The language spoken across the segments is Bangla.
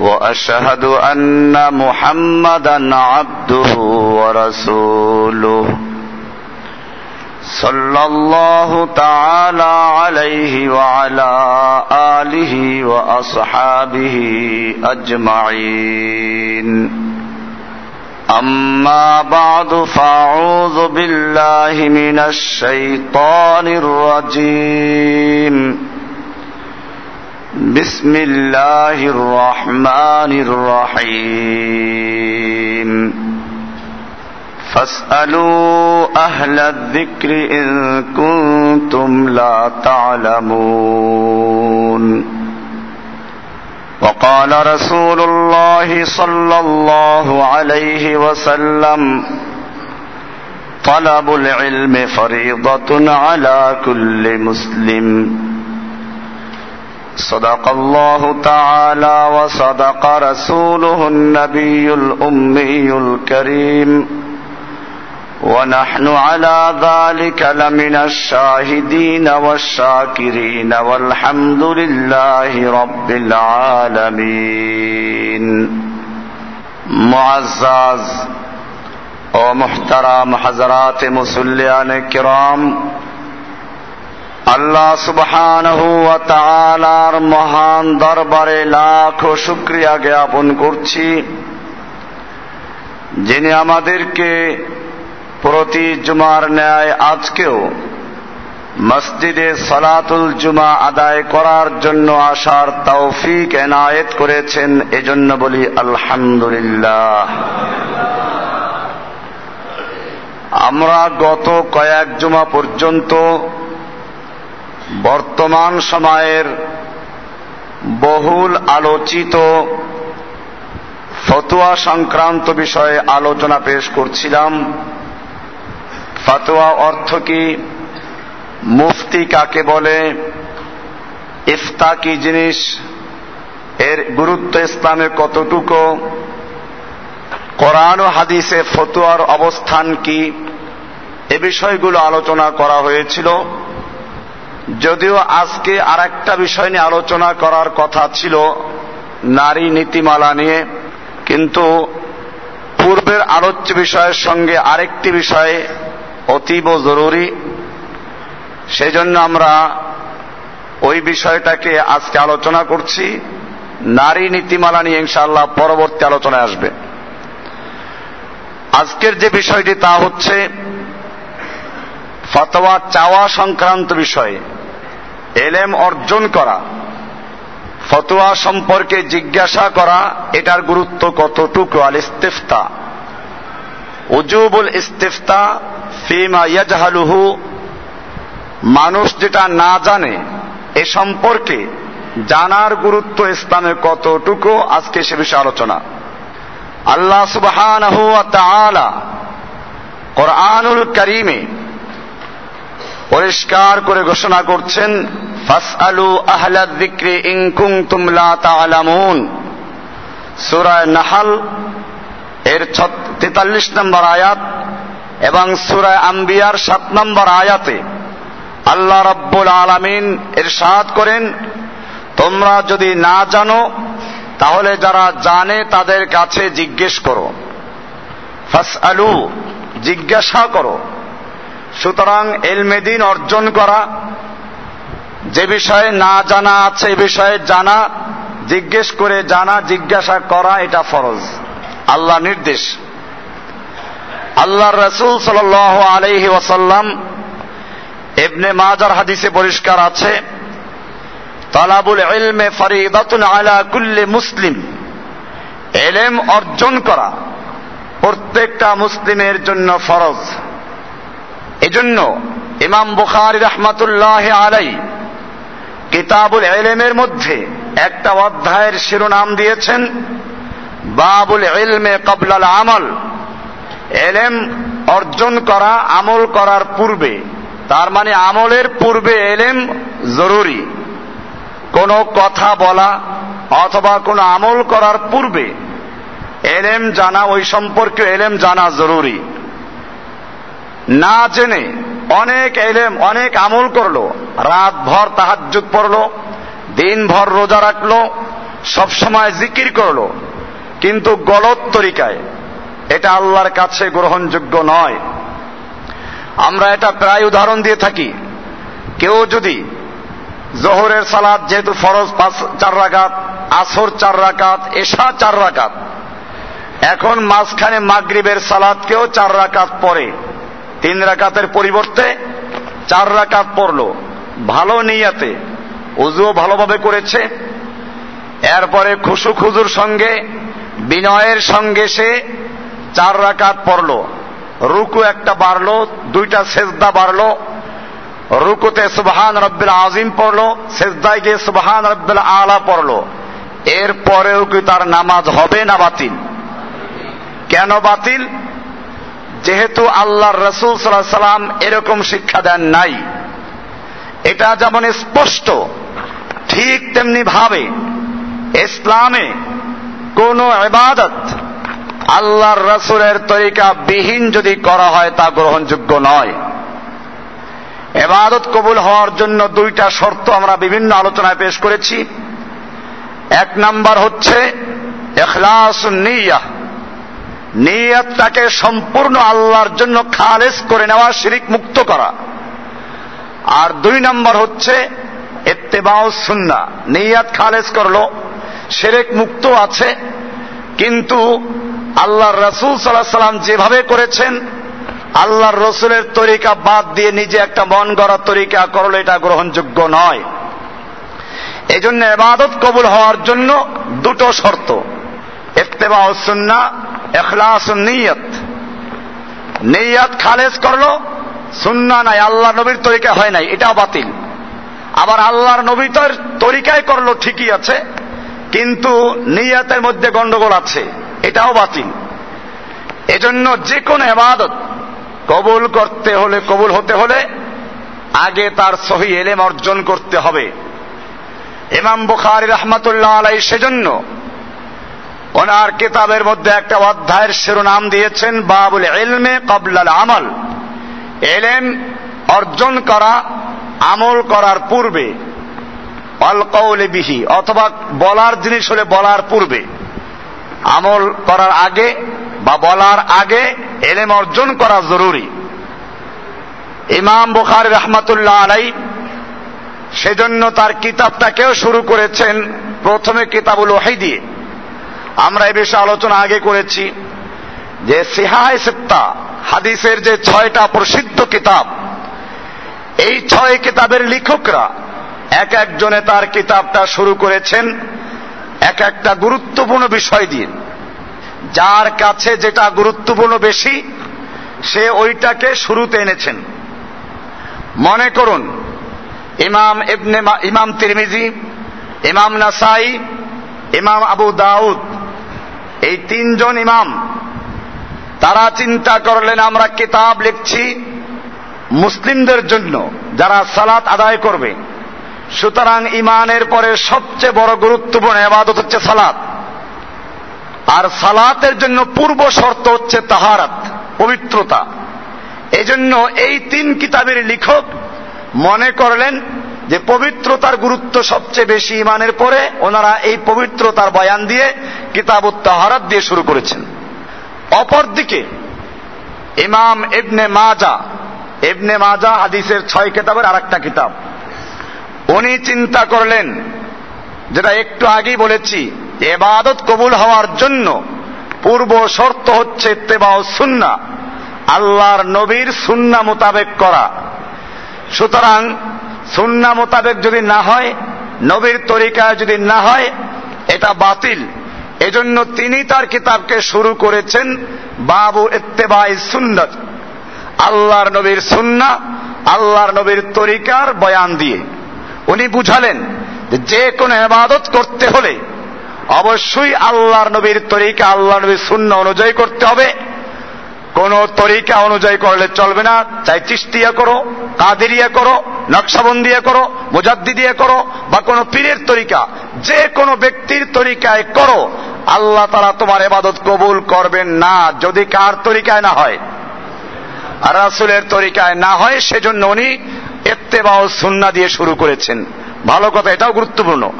وأشهد أن محمدا عبده ورسوله. صلى الله تعالى عليه وعلى آله وأصحابه أجمعين. أما بعد فأعوذ بالله من الشيطان الرجيم. بسم الله الرحمن الرحيم. فاسألوا أهل الذكر إن كنتم لا تعلمون. وقال رسول الله صلى الله عليه وسلم طلب العلم فريضة على كل مسلم. صدق الله تعالى وصدق رسوله النبي الأمي الكريم. ونحن على ذلك لمن الشاهدين والشاكرين والحمد لله رب العالمين. معزز او محترم حضرات مسلیان الكرام আল্লাহ সুবহানাহু ওয়া তাআলার মহান দরবারে লাখো শুকরিয়া জ্ঞাপন করছি। যিনি আমাদেরকে প্রতি জুমার ন্যায় আজকেও মসজিদে সলাতুল জুমা আদায় করার জন্য আসার তৌফিক এনায়েত করেছেন, এজন্য বলি আলহামদুলিল্লাহ। আমরা গত কয়েক জুমা পর্যন্ত বর্তমান সময়ের বহুল আলোচিত ফতুয়া সংক্রান্ত বিষয়ে আলোচনা পেশ করছিলাম। ফাতোয়া অর্থ কি? মুফতি কাকে বলে? ইফতা কি জিনিস, এর গুরুত্ব ইসলামে কতটুকু? কোরআন হাদিসে ফতুয়ার অবস্থান কি? এ বিষয়গুলো আলোচনা করা হয়েছিল। যদিও আজকে আর একটা বিষয় নিয়ে আলোচনা করার কথা ছিল নারী নীতিমালা নিয়ে, কিন্তু পূর্বের আলোচ্য বিষয়ের সঙ্গে আরেকটি বিষয় অতীব জরুরি। সেজন্য আমরা ওই বিষয়টাকে আজকে আলোচনা করছি। নারী নীতিমালা নিয়ে ইনশাআল্লাহ পরবর্তী আলোচনায় আসবে। আজকের যে বিষয়টি তা হচ্ছে ফতোয়া চাওয়া সংক্রান্ত বিষয়ে। এলেম অর্জন করা, ফতোয়া সম্পর্কে জিজ্ঞাসা করা, এটার গুরুত্ব কতটুকু? আল ইস্তেফতা। উজুবুল ইস্তেফতা ফিমা ইয়াজহালুহু। মানুষ যেটা না জানে, এ সম্পর্কে জানার গুরুত্ব ইসলামে কতটুকু? আজকে সে বিষয়ে আলোচনা। আল্লাহ সুবহানাহু ওয়া তাআলা কোরআনুল কারীমে পরিষ্কার করে ঘোষণা করছেন, ফাসআলু আহলা যিকরি ইন কুনতুম লা তা'লামুন সূরা নাহল, এর 43 নম্বর আয়াত এবং সূরা আম্বিয়ার 7 নম্বর আয়াতে আল্লাহ রাব্বুল আলামিন ইরশাদ করেন, তোমরা যদি না জানো, তাহলে যারা জানে তাদের কাছে জিজ্ঞেস করো। ফাসআলু, জিজ্ঞাসা করো। সুতরাং এলমেদিন অর্জন করা, যে বিষয়ে না জানা আছে এ বিষয়ে জানা, জিজ্ঞেস করে জানা, জিজ্ঞাসা করা, এটা ফরজ। আল্লাহ নির্দেশ। আল্লাহ রসুল সাল আলহি ওয়াসাল্লাম এবনে মাজার হাদিসে পরিষ্কার আছে, তালাবুল ইলমে ফরিদাতুন আলা কুল্লি মুসলিম। এলেম অর্জন করা প্রত্যেকটা মুসলিমের জন্য ফরজ। এজন্য ইমাম বুখারি রহমাতুল্লাহ আলাই কিতাবুল এলেমের মধ্যে একটা অধ্যায়ের শিরোনাম দিয়েছেন, বাবুল এলমে কবলাল আমল। এলেম অর্জন করা, আমল করার পূর্বে, তার মানে আমলের পূর্বে এলেম জরুরি। কোনো কথা বলা অথবা কোনো আমল করার পূর্বে এলেম জানা, ওই সম্পর্কে এলেম জানা জরুরি। না জেনে অনেক এলেম, অনেক আমল করল রাত ভর তাহাজুদ পড়ল, দিনভর রোজা রাখল, সবসময় জিকির করল, কিন্তু গলত তরিকায় এটা আল্লাহর কাছে গ্রহণযোগ্য নয়। আমরা এটা প্রায় উদাহরণ দিয়ে থাকি। কেউ যদি জোহরের সালাদ যেহেতু ফরজ পাঁচ, চার রাকাত, আসর চার রাকাত, এশা চার রাকাত, এখন মাঝখানে মাগরিবের সালাদকেও চার রাকাত পরে তিন রাকাতের পরিবর্তে চার রাকাত পড়ল। ভালো নিয়াতে, উজুও ভালোভাবে করেছে। এরপরে খুশু খুজুর সঙ্গে, বিনয়ের সঙ্গে সে চার রাকাত পড়ল। রুকু একটা বাড়লো, দুইটা সেজদা বাড়লো। রুকুতে সুবহান রব্বিল আজিম পড়ল, সেজদায় গিয়ে সুবহান রব্বিল আলা পড়ল। এরপরেও কি তার নামাজ হবে না বাতিল? কেন বাতিল? যেহেতু আল্লাহর রসুল সাল্লাহ সাল্লাম এরকম শিক্ষা দেন নাই, এটা যেমন স্পষ্ট, ঠিক তেমনি ভাবে ইসলামে কোন এবাদত আল্লাহর রসুলের তরিকা বিহীন যদি করা হয় তা গ্রহণযোগ্য নয়। এবাদত কবুল হওয়ার জন্য দুইটা শর্ত আমরা বিভিন্ন আলোচনায় পেশ করেছি। এক নাম্বার হচ্ছে এখলাস নিয়া নিয়তটাকে সম্পূর্ণ আল্লাহর জন্য খালেজ করে নেওয়া, শিরিক মুক্ত করা। আর দুই নম্বর হচ্ছে এত্তেবাও সুন্না। নিয়াত খালেজ করল সেরেক মুক্ত আছে, কিন্তু আল্লাহর রসুল সাল্লাহ সাল্লাম যেভাবে করেছেন, আল্লাহর রসুলের তরিকা বাদ দিয়ে নিজে একটা মন গড়া তরিকা করল এটা গ্রহণযোগ্য নয়। এই জন্য এবাদত কবুল হওয়ার জন্য দুটো শর্ত। এত্তেবা সুন্না, এখলাস নিয়ত। নিয়ত খালেজ করল, সুন্না নাই আল্লাহ নবীর তরিকা হয় নাই, এটাও বাতিল। আবার আল্লাহর নবীর তরিকায় করল ঠিকই আছে, কিন্তু নিয়াতের মধ্যে গন্ডগোল আছে, এটাও বাতিল। এজন্য যে কোনো এবাদত কবুল করতে হলে, কবুল হতে হলে আগে তার সহি এলেম অর্জন করতে হবে। ইমাম বুখারি রহমতুল্লাহ আলাই সেজন্য ওনার কিতাবের মধ্যে একটা অধ্যায়ের শিরোনাম দিয়েছেন, বাবুল এলমে কবলাল আমল। এলেম অর্জন করা, আমল করার পূর্বে অলকৌলে বিহি, অথবা বলার জিনিস হলে বলার পূর্বে, আমল করার আগে বা বলার আগে এলেম অর্জন করা জরুরি। ইমাম বুখার রহমাতুল্লাহ আলাই সেজন্য তার কিতাবটাকেও শুরু করেছেন প্রথমে কিতাবুল ওহাই দিয়ে। আমরা এ বিষয়ে আলোচনা আগে করেছি যে সিহায় সিপ্তা হাদিসের যে ছয়টা প্রসিদ্ধ কিতাব, এই ছয় কিতাবের লেখকরা এক একজনে তার কিতাবটা শুরু করেছেন এক একটা গুরুত্বপূর্ণ বিষয় দিয়ে। যার কাছে যেটা গুরুত্বপূর্ণ বেশি, সে ওইটাকে শুরুতে এনেছেন। মনে করুন, ইমাম ইমাম তিরমিজি, ইমাম নাসাই, ইমাম আবু দাউদ এই তিনজন ইমাম, তারা চিন্তা করলেন, আমরা কিতাব লিখছি মুসলিমদের জন্য, যারা সালাত আদায় করবে। সুতরাং ইমানের পরে সবচেয়ে বড় গুরুত্বপূর্ণ এবাদত হচ্ছে সালাত। আর সালাতের জন্য পূর্ব শর্ত হচ্ছে তাহারাত, পবিত্রতা। এজন্য এই তিন কিতাবের লেখক মনে করলেন যে পবিত্রতার গুরুত্ব সবচেয়ে বেশি ইমানের পরে ওনারা এই পবিত্রতার বয়ান দিয়ে কিতাব তাহারাত দিয়ে শুরু করেছেন। অপরদিকে ইমাম ইবনে মাজা ইবনে মাজা হাদিসের ছয় কিতাবের আর একটা কিতাব। উনি চিন্তা করলেন, যেটা একটু আগেই বলেছি, এবাদত কবুল হওয়ার জন্য পূর্ব শর্ত হচ্ছে তেবাও সুন্না আল্লাহর নবীর সুন্না মোতাবেক করা। সুতরাং সুন্না মোতাবেক যদি না হয়, নবীর তরিকায় যদি না হয়, এটা বাতিল। এজন্য তিনি তার কিতাবকে শুরু করেছেন বাবু এত্তেবাই সুন্নত। আল্লাহর নবীর সুন্না, আল্লাহর নবীর তরিকার বয়ান দিয়ে। উনি বুঝালেন যে কোনো এবাদত করতে হলে অবশ্যই আল্লাহর নবীর তরিকা আল্লাহ নবীর শূন্য অনুযায়ী করতে হবে। কোন তরিকা অনুযায়ী করলে চলবে না। চাই চিস্তিয়া করো, কাদেরিয়া করো, নকশাবন্দিয়া করো মুজাদ্দি দিয়ে করো, বা কোনো পীরের তরিকা। যে কোনো ব্যক্তির তরিকায় করো। আল্লাহ তারা তোমার এবাদত কবুল করবেন না, যদি কার তরিকায় না হয়। আর রাসুলের তরিকায় না হয়, সেজন্য উনি এত্তেবা ও সুন্না দিয়ে শুরু করেছেন। ভালো কথা, এটাও গুরুত্বপূর্ণ।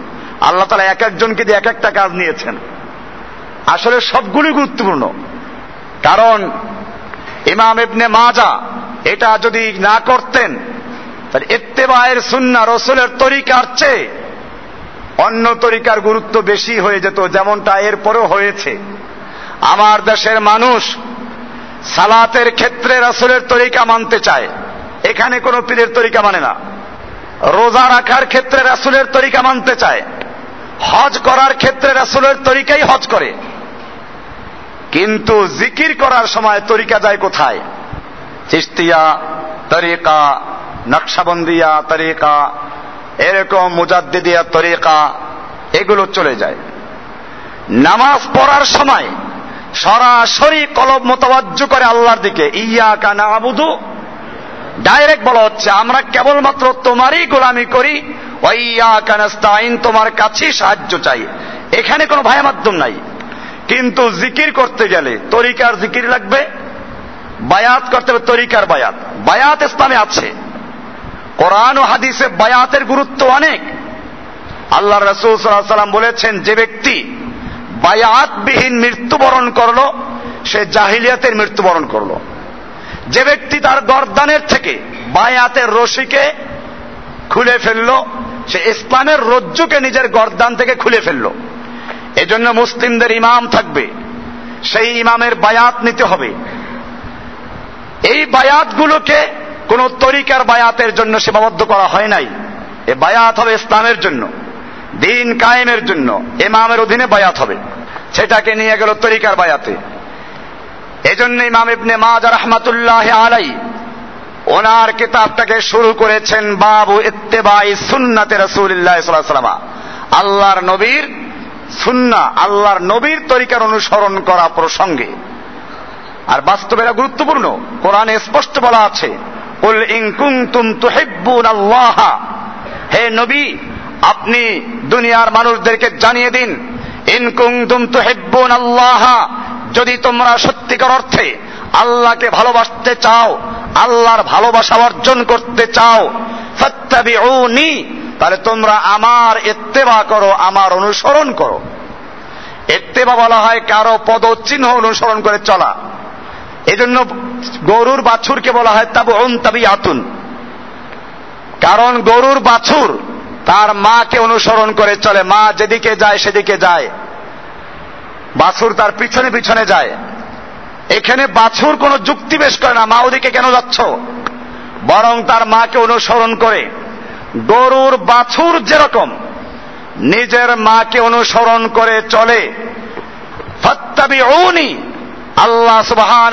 আল্লাহ তালা এক একজনকে দিয়ে এক একটা কাজ নিয়েছেন। আসলে সবগুলি গুরুত্বপূর্ণ। কারণ ইমাম ইবনে মাজা এটা যদি না করতেন, তাহলে এত্তেবায়ের সুন্না রসুলের তরিকার চেয়ে অন্য তরিকার গুরুত্ব বেশি হয়ে যেত, যেমনটা এরপরেও হয়েছে। আমার দেশের মানুষ সালাতের ক্ষেত্রে রাসুলের তরিকা মানতে চায়, এখানে কোনো পীরের তরিকা মানে না। রোজা রাখার ক্ষেত্রে রাসুলের তরিকা মানতে চায়, হজ করার ক্ষেত্রে রাসুলের তরিকাই হজ করে। কিন্তু জিকির করার সময় তরিকা যায় কোথায়? চিস্তিয়া তরিকা, নকশাবন্দিয়া, তরিকা, এরকম মুজাদ্দিদিয়া তরিকা, এগুলো চলে যায়। নামাজ পড়ার সময় সরাসরি কলব মোতাবাজ্য করে আল্লাহর দিকে ইয়া কানা আবুদু ডাইরেক্ট বলা হচ্ছে, আমরা কেবলমাত্র তোমারই গোলামি করি ওয়াইয়া কানাস্তাইন তোমার কাছেই সাহায্য চাই। এখানে কোনো ভাই মাধ্যম নাই। কিন্তু জিকির করতে গেলে তরিকার জিকির লাগবে, বায়াত করতে হবে তরিকার বায়াত। বায়াত ইসলামে আছে। কোরআন ও হাদিসে বায়াতের গুরুত্ব অনেক। আল্লাহ রসুল সাল্লাম বলেছেন, যে ব্যক্তি বায়াতবিহীন মৃত্যুবরণ করল, সে জাহিলিয়াতের মৃত্যুবরণ করল। যে ব্যক্তি তার গরদানের থেকে বায়াতের রশিকে খুলে ফেলল, সে ইসলামের রজ্জুকে নিজের গরদান থেকে খুলে ফেলল। এজন্য মুসলিমদের ইমাম থাকবে। সেই ইমামের বায়াত নিতে হবে। এই বায়াতগুলোকে কোন তরিকার বায়াতের জন্য সীমাবদ্ধ করা হয় নাই। এ বায়াত হবে ইসলামের জন্য, দিন কায়েমের জন্য, ইমামের অধীনে বায়াত হবে। সেটাকে নিয়ে গেল তরিকার বায়াতে। এজন্য ইমাম ইবনে মাজা রহমাতুল্লাহ আলাই ওনার কিতাবটাকে শুরু করেছেন বাবু ইত্তেবাই সুন্নাতে রসুল্লাহ সাল্লাম আল্লাহর নবীর সুন্না আল্লাহর নবীর তরিকার অনুসরণ করা প্রসঙ্গে। আর বাস্তবে এরা গুরুত্বপূর্ণ। কোরআনে স্পষ্ট বলা আছে হে নবী, আপনি দুনিয়ার মানুষদেরকে জানিয়ে দিন ইনকুন্তুম তুহিব্বুন আল্লাহ। যদি তোমরা সত্যিকার অর্থে আল্লাহকে ভালোবাসতে চাও, আল্লাহর ভালোবাসা অর্জন করতে চাও, ফাত্তাবিউনি তাহলে তোমরা আমার এত্তেবা করো, আমার অনুসরণ করো। এত্তেবা বলা হয় কারও পদচিহ্ন অনুসরণ করে চলা। এজন্য গরুর বাছুরকে বলা হয় তাবু অন তাবি আতুন কারণ গরুর বাছুর তার মাকে অনুসরণ করে চলে, মা যেদিকে যায় সেদিকে যায়। বাছুর তার পিছনে পিছনে যায়। এখানে বাছুর কোনো যুক্তি বেশ করে না, মা ওদিকে কেন যাচ্ছ? বরং তার মাকে অনুসরণ করে। গরুর বাছুর যেরকম, নিজের মাকে অনুসরণ করে চলে, ফত্তাবিউনি, আল্লাহ সুবহান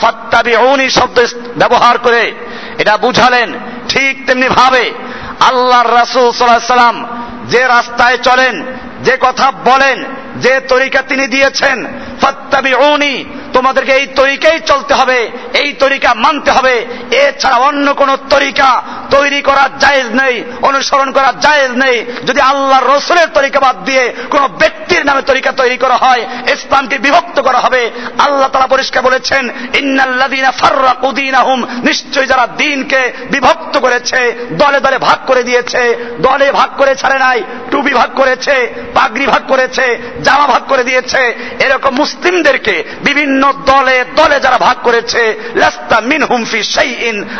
ফাত্তাবিউনি শব্দ ব্যবহার করে এটা বুঝালেন ঠিক তেমনি ভাবে আল্লাহর রাসূল সাল্লাম যে রাস্তায় চলেন, যে কথা বলেন, যে তরিকা তিনি দিয়েছেন, ফাত্তাবিউনি তোমাদেরকে এই তরিকাই চলতে হবে, এই তরিকা মানতে হবে। এছাড়া অন্য কোন তরিকা তৈরি করা জায়েজ নেই, অনুসরণ করা জায়েজ নেই। যদি আল্লাহর রসুলের তরিকা বাদ দিয়ে কোন ব্যক্তির নামে তরিকা তৈরি করা হয়, ইসলামকে বিভক্ত করা হবে, আল্লাহ তারা পরিষ্কার বলেছেন ইন্নাল্লাদিনা ফাররাকুদিনাহুম নিশ্চয়ই যারা দিনকে বিভক্ত করেছে, দলে দলে ভাগ করে দিয়েছে, দলে ভাগ করে ছাড়ে নাই, টুপি ভাগ করেছে, পাগড়ি ভাগ করেছে, জামা ভাগ করে দিয়েছে, এরকম মুসলিমদেরকে বিভিন্ন দলে দলে যারা ভাগ করেছে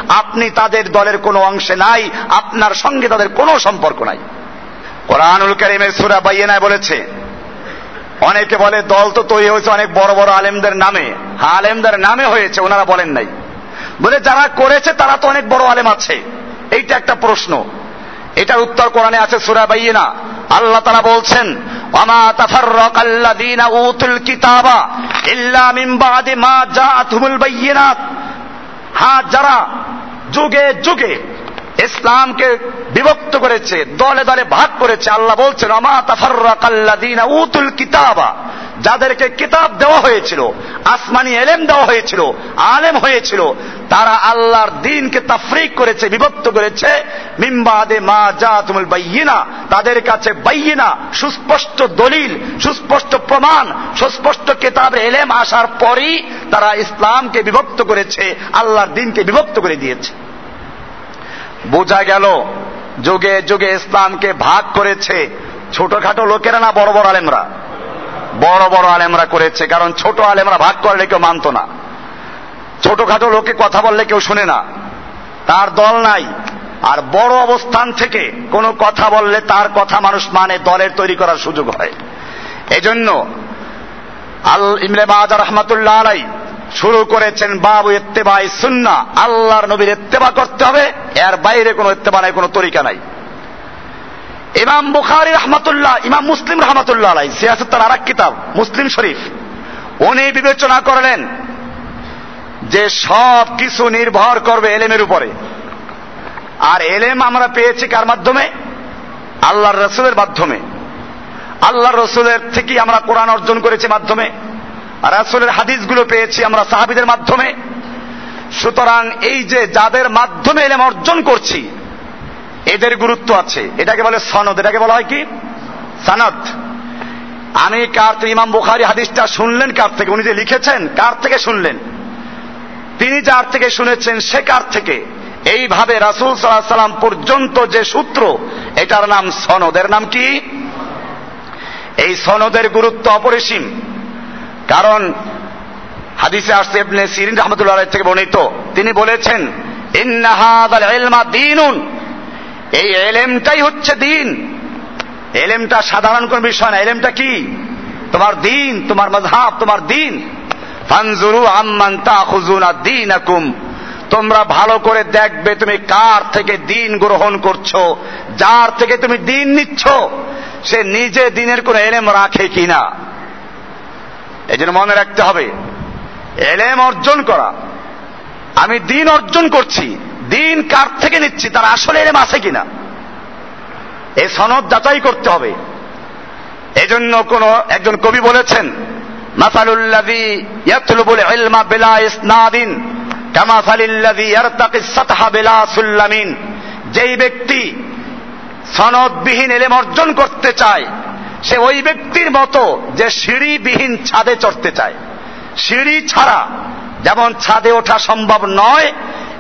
আপনি তাদের দলের কোনো অংশে নাই, আপনার সঙ্গে তাদের কোনো সম্পর্ক নাই। কোরআনুল করিমের সুরা বাইয়েনায় বলেছে, অনেকে বলে দল তো তৈরি হয়েছে অনেক বড় বড় আলেমদের নামে আলেমদের নামে হয়েছে, ওনারা বলেন নাই। বলে যারা করেছে, তারা তো অনেক বড় আলেম আছে। এইটা একটা প্রশ্ন। এটার উত্তর কোরআনে আছে সুরা বাইনা আল্লাহ তারা বলছেন, ওয়ামা তাফাররাকাল্লাযীনা উতুল কিতাবা ইল্লা মিন বাদি মা জাআতুহুমুল বাইয়িনাত। হ্যাঁ যারা যুগে যুগে ইসলামকে বিভক্ত করেছে, দলে দলে ভাগ করেছে। আল্লাহ বলছেন, আমা তাফাররাকাল্লাযীনা উতুল কিতাবা। যাদেরকে কিতাব দেওয়া হয়েছিল, আসমানি এলেম দেওয়া হয়েছিল, আলেম হয়েছিল, তারা আল্লাহর দিনকে তাফরিক করেছে, বিভক্ত করেছে। মিম্বাদে মা যা তুমুল বাইয়িনা, তাদের কাছে বাইয়িনা, সুস্পষ্ট দলিল, সুস্পষ্ট প্রমাণ, সুস্পষ্ট কিতাবের এলেম আসার পরই তারা ইসলামকে বিভক্ত করেছে, আল্লাহর দিনকে বিভক্ত করে দিয়েছে। বোঝা গেল, যুগে যুগে ইসলামকে ভাগ করেছে ছোটখাটো লোকেরা না বড় বড় আলেমরা? বড় বড় আলেমরা করেছে, কারণ ছোট আলেমরা ভাগ করলে কেউ মানত না। ছোটখাটো লোকে কথা বললে কেউ শুনে না। তার দল নাই। আর বড় অবস্থান থেকে কোনো কথা বললে তার কথা মানুষ মানে দলের তৈরি করার সুযোগ হয়। এজন্য আল ইমরে বাজার রহমতুল্লাহ আলাই শুরু করেছেন বাবু এত্তেবাই সুন্না। আল্লাহর নবীর এত্তেবা করতে হবে। এর বাইরে কোনো এত্তেবা নাই, কোনো তরিকা নাই। ইমাম বুখারি রহমতুল্লাহ, ইমাম মুসলিম রহমতুল্লাহ আলাই সিয়াসত তার আর কিতাব, মুসলিম শরীফ। উনি বিবেচনা করলেন যে সব কিছু নির্ভর করবে এলেমের উপরে। আর এলেম আমরা পেয়েছি কার মাধ্যমে? আল্লাহর রসুলের মাধ্যমে। আল্লাহর রসুলের থেকে আমরা কোরআন অর্জন করেছি মাধ্যমে। রাসুলের হাদিসগুলো পেয়েছি আমরা সাহাবিদের মাধ্যমে। সুতরাং এই যে যাদের মাধ্যমে এলেম অর্জন করছি, এদের গুরুত্ব আছে। এটাকে বলে সনদ। এটাকে বলা হয় কি? সনদ। আমি কার থেকে, ইমাম বুখারি হাদিসটা শুনলেন কার থেকে? উনি যে লিখেছেন, কার থেকে শুনলেন? তিনি যার থেকে শুনেছেন, সে কার থেকে? এইভাবে রাসুল সাল্লাহ সাল্লাম পর্যন্ত যে সূত্র, এটার নাম সনদের নাম কি? এই সনদের গুরুত্ব অপরিসীম। কারণ হাদিসে আসছে ইবনে সিরিন রহমতুল্লাহ থেকে বর্ণিত। তিনি বলেছেন দিনুন। এই এলেমটাই হচ্ছে দিন। এলেমটা সাধারণ কোন বিষয় না। এলেমটা কি? তোমার দিন, তোমার মজহাব তোমার দিন। ফানজুরু আম্মান তাখুজুনা দীনাকুম। তোমরা ভালো করে দেখবে তুমি কার থেকে দিন গ্রহণ করছ, যার থেকে তুমি দিন নিচ্ছ। সে নিজে দিনের কোন এলেম রাখে কিনা? এই জন্য মনে রাখতে হবে, এলেম অর্জন করা। আমি দিন অর্জন করছি, দিন কার থেকে নিচ্ছি, তার আসলে এলেম আছে কিনা? এই সনদ যাচাই করতে হবে। এজন্য কোন একজন কবি বলেছেন সাতহা যেই ব্যক্তি সনদবিহীন এলেম অর্জন করতে চায় সে ওই ব্যক্তির মতো যে সিঁড়িবিহীন ছাদে চড়তে চায়। সিঁড়ি ছাড়া যেমন ছাদে ওঠা সম্ভব নয়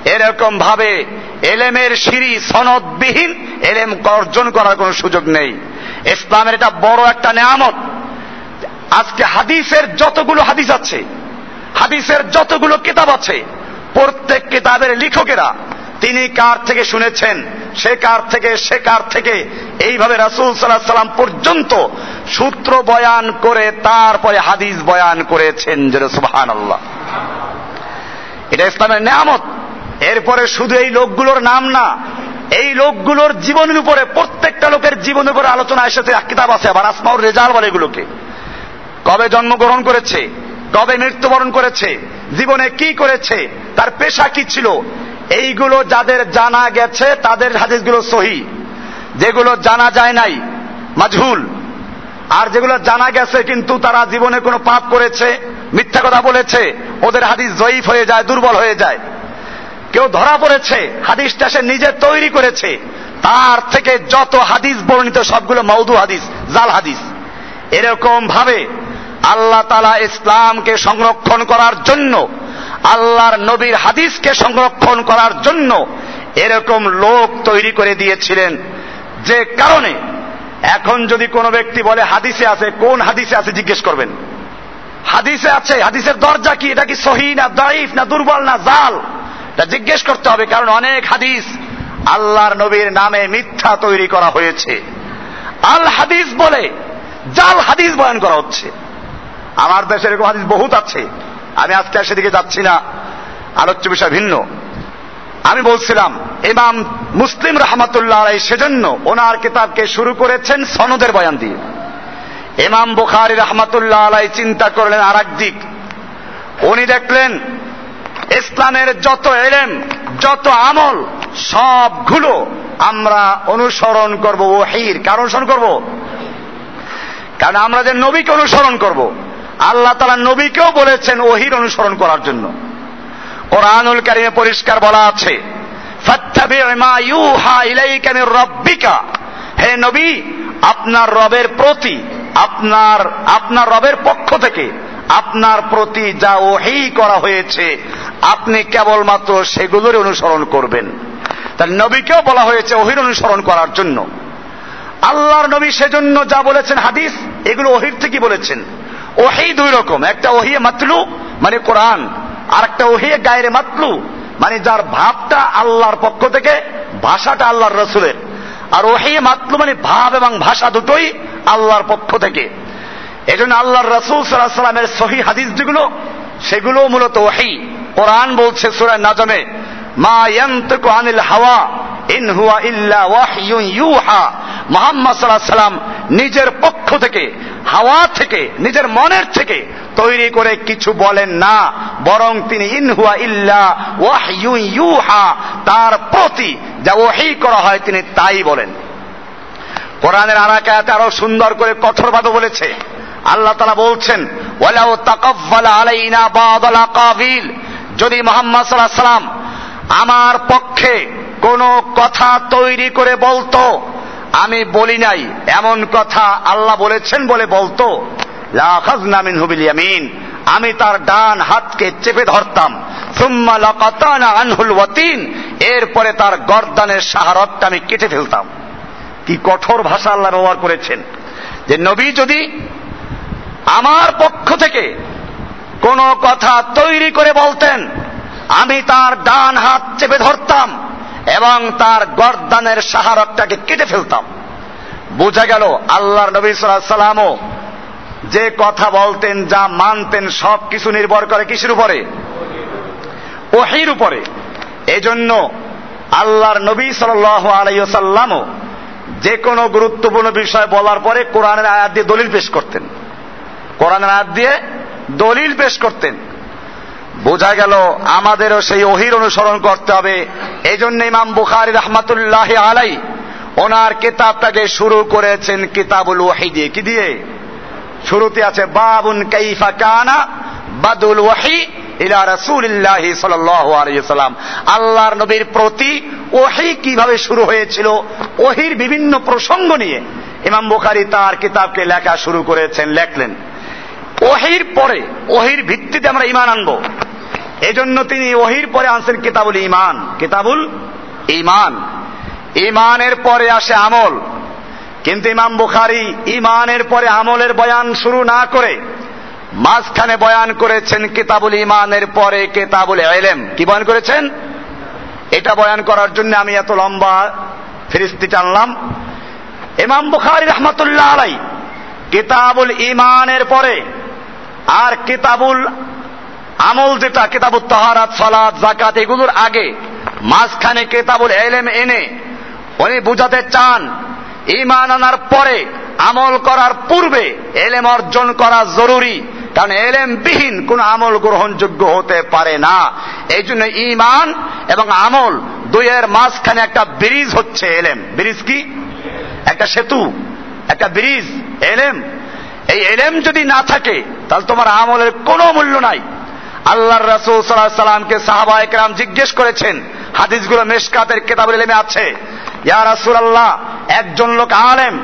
এরকম ভাবে এলেমের সিঁড়ি সনদবিহীন এলেম অর্জন করার কোনো সুযোগ নেই। ইসলামের এটা বড় একটা নেয়ামত। আজকে হাদিসের যতগুলো হাদিস আছে, হাদিসের যতগুলো কিতাব আছে, প্রত্যেক কিতাবের লেখকেরা তিনি কার থেকে শুনেছেন? সে কার থেকে? সে কার থেকে? এইভাবে রাসুল সাল্লাহ সাল্লাম পর্যন্ত সূত্র বয়ান করে তারপরে হাদিস বয়ান করেছেন সুবহান আল্লাহ এটা ইসলামের নিয়ামত। এরপরে শুধু এই লোকগুলোর নাম না, এই লোকগুলোর জীবনের উপরে, প্রত্যেকটা লোকের জীবনের উপরে আলোচনা এসেছে কিতাব আছে, আবার আসমাউর রেজাল বলে এগুলোকে। কবে জন্মগ্রহণ করেছে? কবে মৃত্যুবরণ করেছে? জীবনে কি করেছে? তার পেশা কি ছিল? এইগুলো যাদের জানা গেছে, তাদের হাদিসগুলো সহি। যেগুলো জানা যায় নাই, মাজহুল। আর যেগুলো জানা গেছে কিন্তু তারা জীবনে কোনো পাপ করেছে, মিথ্যা কথা বলেছে, ওদের হাদিস জয়ীফ হয়ে যায়, দুর্বল হয়ে যায়। কেউ ধরা পড়েছে, হাদিসটা সে নিজে তৈরি করেছে, তার থেকে যত হাদিস বর্ণিত সবগুলো মৌদু হাদিস, জাল হাদিস। এরকম ভাবে আল্লাহ তালা ইসলামকে সংরক্ষণ করার জন্য আল্লাহর নবীর হাদিসকে সংরক্ষণ করার জন্য এরকম লোক তৈরি করে দিয়েছিলেন। যে কারণে এখন যদি কোনো ব্যক্তি বলে, হাদিসে আছে, কোন হাদিসে আছে? জিজ্ঞেস করবেন। হাদিসে আছে, হাদিসের দরজা কি? এটা কি সহি না দাইফ না দুর্বল না জাল? এটা জিজ্ঞেস করতে হবে, কারণ অনেক হাদিস আল্লাহর নবীর নামে মিথ্যা তৈরি করা হয়েছে। আল হাদিস বলে, জাল হাদিস বয়ান করা হচ্ছে। আমার দেশে এরকম হাদিস বহুত আছে। আমি আজকে আর সেদিকে যাচ্ছি না। আলোচ্য বিষয় ভিন্ন। আমি বলছিলাম, ইমাম মুসলিম রহমতুল্লাহ আলাই সেজন্য ওনার কিতাবকে শুরু করেছেন সনদের বয়ান দিয়ে। ইমাম বুখারি রহমতুল্লাহ আলাই চিন্তা করলেন আর দিক। উনি দেখলেন, ইসলামের যত এলেম, যত আমল, সবগুলো আমরা অনুসরণ করব ওহির। কার অনুসরণ করব? কারণ আমরা যে নবীকে অনুসরণ করব আল্লাহ তালা নবীকেও বলেছেন ওহির অনুসরণ করার জন্য। কোরআনুল কারিমে পরিষ্কার বলা আছে হে নবী, আপনার রবের প্রতি, আপনার আপনার রবের পক্ষ থেকে আপনার প্রতি যা ওহি করা হয়েছে, আপনি কেবলমাত্র সেগুলোর অনুসরণ করবেন। তার নবীকেও বলা হয়েছে ওহির অনুসরণ করার জন্য। আল্লাহর নবী সেজন্য যা বলেছেন হাদিস, এগুলো ওহির থেকে বলেছেন। ওহি দুই রকম। একটা ওহিয়ে মাতলু মানে কোরআন আর একটা ওহিয়ে গায়ের মাতলু মানে যার ভাবটা আল্লাহর পক্ষ থেকে, ভাষাটা আল্লাহর রসুলের। আর ওহিয়ে মাতলু মানে ভাব এবং ভাষা দুটোই আল্লাহর পক্ষ থেকে। এই জন্য আল্লাহর রসুল সাল্লাহ সাল্লামের সহি হাদিস যেগুলো, সেগুলো মূলত ওহি। কোরআন বলছে সুরায় নাজমে, মা আনিল হাওয়া, ইন হুয়া ইল্লা ওয়াহয়ুন ইউহা। মোহাম্মদ সাল্লাহ সাল্লাম নিজের পক্ষ থেকে, হাওয়া থেকে, নিজের মনের থেকে তৈরি করে কিছু বলেন না, বরং তিনি ইনহুয়া ইল্লা ইউহা, তার প্রতি যা ওহি করা হয় তিনি তাই বলেন। কোরআনের আরাকায়াতে আরও সুন্দর করে কঠোরভাবে বলেছে। আল্লাহ তালা বলছেন, ওয়ালাউ তাকাফালা আলাইনা বাদাল আকাবিল। যদি মোহাম্মদ সাল্লাহ সাল্লাম আমার পক্ষে কোন কথা তৈরি করে বলতো আমি বলি নাই, এমন কথা আল্লাহ বলেছেন বলে বলতো। লাখাজনামিন ইয়ামিন। আমি তার ডান হাতকে চেপে ধরতাম। সুম্মা লাকাতানা আনহুল ওয়াতিন। এরপরে তার গর্দানের সাহারতটা আমি কেটে ফেলতাম। কি কঠোর ভাষা আল্লাহ ব্যবহার করেছেন। যে নবী যদি আমার পক্ষ থেকে কোন কথা তৈরি করে বলতেন, আমি তার ডান হাত চেপে ধরতাম এবং তার গর্দানের সাহারকটাকে কেটে ফেলতাম। বোঝা গেল আল্লাহর নবী সাল্লামও যে কথা বলতেন, যা মানতেন সব কিছু নির্ভর করে কিসের উপরে? ওহির উপরে। এজন্য আল্লাহর নবী সাল আলাইসাল্লামও যে কোনো গুরুত্বপূর্ণ বিষয় বলার পরে কোরআনের আয়াত দিয়ে দলিল পেশ করতেন। কোরআনের আয়াত দিয়ে দলিল পেশ করতেন। বোঝা গেল আমাদেরও সেই অহির অনুসরণ করতে হবে। এই জন্য ইমাম বুখারি রহমাতুল্লাহ আলাই ওনার কিতাবটাকে শুরু করেছেন কিতাবুল ওয়াহি দিয়ে কি দিয়ে? শুরুতে আছে, বাবুন কাইফা কানা বাদুল ওয়াহি ইলা রাসূলিল্লাহি সাল্লাল্লাহু আলাইহি সাল্লাম আল্লাহর নবীর প্রতি ওহি কীভাবে শুরু হয়েছিল? ওহির বিভিন্ন প্রসঙ্গ নিয়ে ইমাম বুখারী তার কিতাবকে লেখা শুরু করেছেন, লেখলেন ওহির পরে ওহির ভিত্তিতে আমরা ইমান আনব। এজন্য তিনি ওহির পরে আনছেন কিতাবুল ইমান কিতাবুল ইমান ইমানের পরে আসে আমল। কিন্তু ইমাম বুখারি ইমানের পরে আমলের বয়ান শুরু না করে মাঝখানে বয়ান করেছেন কিতাবুল ইমানের পরে কেতাবুল এলেম কি বয়ান করেছেন? এটা বয়ান করার জন্য আমি এত লম্বা ফিরিস্তি টানলাম। ইমাম বুখারি রহমতুল্লাহ আলাই কিতাবুল ইমানের পরে আর কিতাবুল আমল যেটা কিতাবুল তাহারাত সালাদ জাকাত এগুলোর আগে মাঝখানে কিতাবুল এলেম এনে উনি বুঝাতে চান ইমান আনার পরে আমল করার পূর্বে এলেম অর্জন করা জরুরি। কারণ এলেম বিহীন কোন আমল গ্রহণযোগ্য হতে পারে না। এই জন্য ইমান এবং আমল দুইয়ের মাঝখানে একটা ব্রিজ হচ্ছে এলেম। ব্রিজ কি? একটা সেতু, একটা ব্রিজ, এলেম। এই এলেম যদি না থাকে, তাহলে তোমার আমলের কোনো মূল্য নাই। আল্লাহর রাসুল সাল্লাহ সাল্লামকে সাহাবা একরাম জিজ্ঞেস করেছেন, হাদিসগুলো মেশকাতের কেতাবের এলেমে আছে। ইয়া রাসুল আল্লাহ একজন লোক আলেম,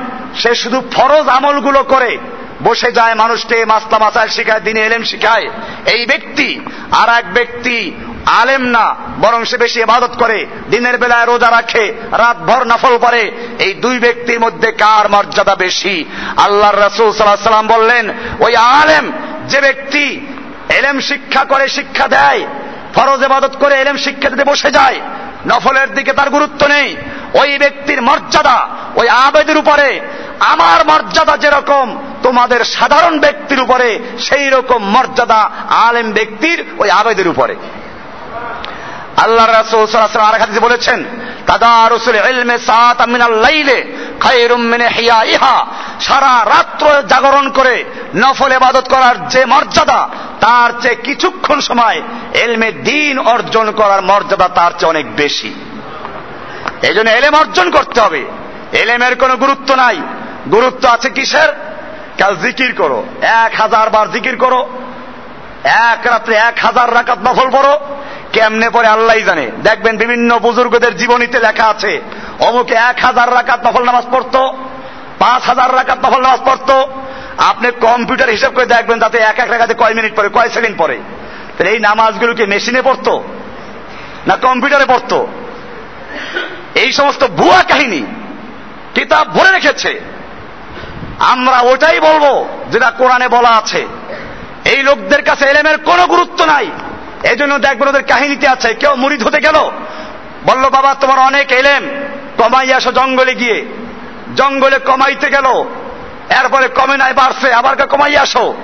সে শুধু ফরজ আমলগুলো করে, বসে যায় মানুষকে মাস্তা মাসায় শিখায়, দিনে এলেম শিখায়। এই ব্যক্তি আর এক ব্যক্তি আলেম না, বরং সে বেশি ইবাদত করে, দিনের বেলায় রোজা রাখে রাত ভর নফল করে এই দুই ব্যক্তির মধ্যে কার মর্যাদা বেশি? আল্লাহর রসুল সাল্লাহ সাল্লাম বললেন, ওই আলেম, যে ব্যক্তি এলেম শিক্ষা করে শিক্ষা দেয়। ফরজ এবাদত করে এলেম শিক্ষা দিতে বসে যায়। নফলের দিকে তার গুরুত্ব নেই। ওই ব্যক্তির মর্যাদা, ওই আবেদের উপরে। আমার মর্যাদা যেরকম, তোমাদের সাধারণ ব্যক্তির উপরে সেই রকম মর্যাদা আলেম ব্যক্তির ওই আবেদের উপরে। আল্লাহ রাসূল সাল্লাল্লাহু আলাইহি হাদিসে বলেছেন, তাদারুসুল ইলমে সাআত লাইলে খায়রুম মিন হিয়াইহা। সারা রাত্র জাগরণ করে নফল ইবাদত করার যে মর্যাদা তার চেয়ে কিছুক্ষণ সময় এলমে দিন অর্জন করার মর্যাদা তার চেয়ে অনেক বেশি। এই জন্য এলেম অর্জন করতে হবে। এলেমের কোনো গুরুত্ব নাই। গুরুত্ব আছে কিসের? কাল জিকির করো। এক হাজার বার জিকির করো। এক রাত্রে এক হাজার রাকাত নফল পড়ো। কেমনে পরে আল্লাহ জানে। দেখবেন বিভিন্ন বুজুর্গদের জীবনীতে লেখা আছে, অমুকে এক হাজার রাকাত নফল নামাজ পড়তো, পাঁচ হাজার রাকাত নফল নামাজ পড়তো আপনি কম্পিউটার হিসাব করে দেখবেন তাতে এক এক রাখাতে কয় মিনিট পরে, কয় সেকেন্ড পরে। তাহলে এই নামাজগুলোকে মেশিনে পড়তো? না কম্পিউটারে পড়তো? এই সমস্ত ভুয়া কাহিনী কিতাব ভরে রেখেছে। আমরা ওটাই বলব যেটা কোরআনে বলা আছে। এই লোকদের কাছে এলেমের কোনো গুরুত্ব নাই। এই জন্য দেখবেন ওদের কাহিনীতে আছে, কেউ মুড়িদ হতে গেল। বলল, বাবা, তোমার অনেক এলেম। কমাই আসো জঙ্গলে গিয়ে। জঙ্গলে কমাইতে গেল। এরপরে কমে নাই, বাড়ছে। আবার কমাই আসো।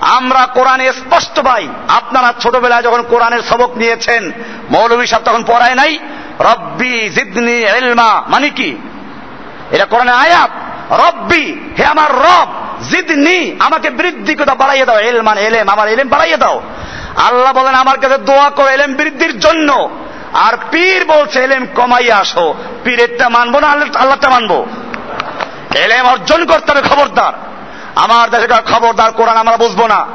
আমরা কোরআনে স্পষ্ট পাই। আপনারা ছোটবেলায় যখন কোরআনের সবক নিয়েছেন, মৌলভী সাহেব তখন পড়ায় নাই, রব্বি জিদনি এলমা মানে কি? এটা কোরআনে আয়াত। রব্বি হে আমার রব, জিদনি আমাকে বৃদ্ধি কথা বাড়াইয়ে দাও। এলমান এলেম আমার এলেম বাড়াইয়ে দাও। আল্লাহ বলেন, আমার কাছে দোয়া করো এলেম বৃদ্ধির জন্য। আর পীর বলছে, এলেম কমাইয়া আসো। পীরেরটা মানবো না আল্লাহটা মানবো। এলেম অর্জন করতে হবে, খবরদার। আমার দেশে খবরদার কোরআন আমরা বুঝব না।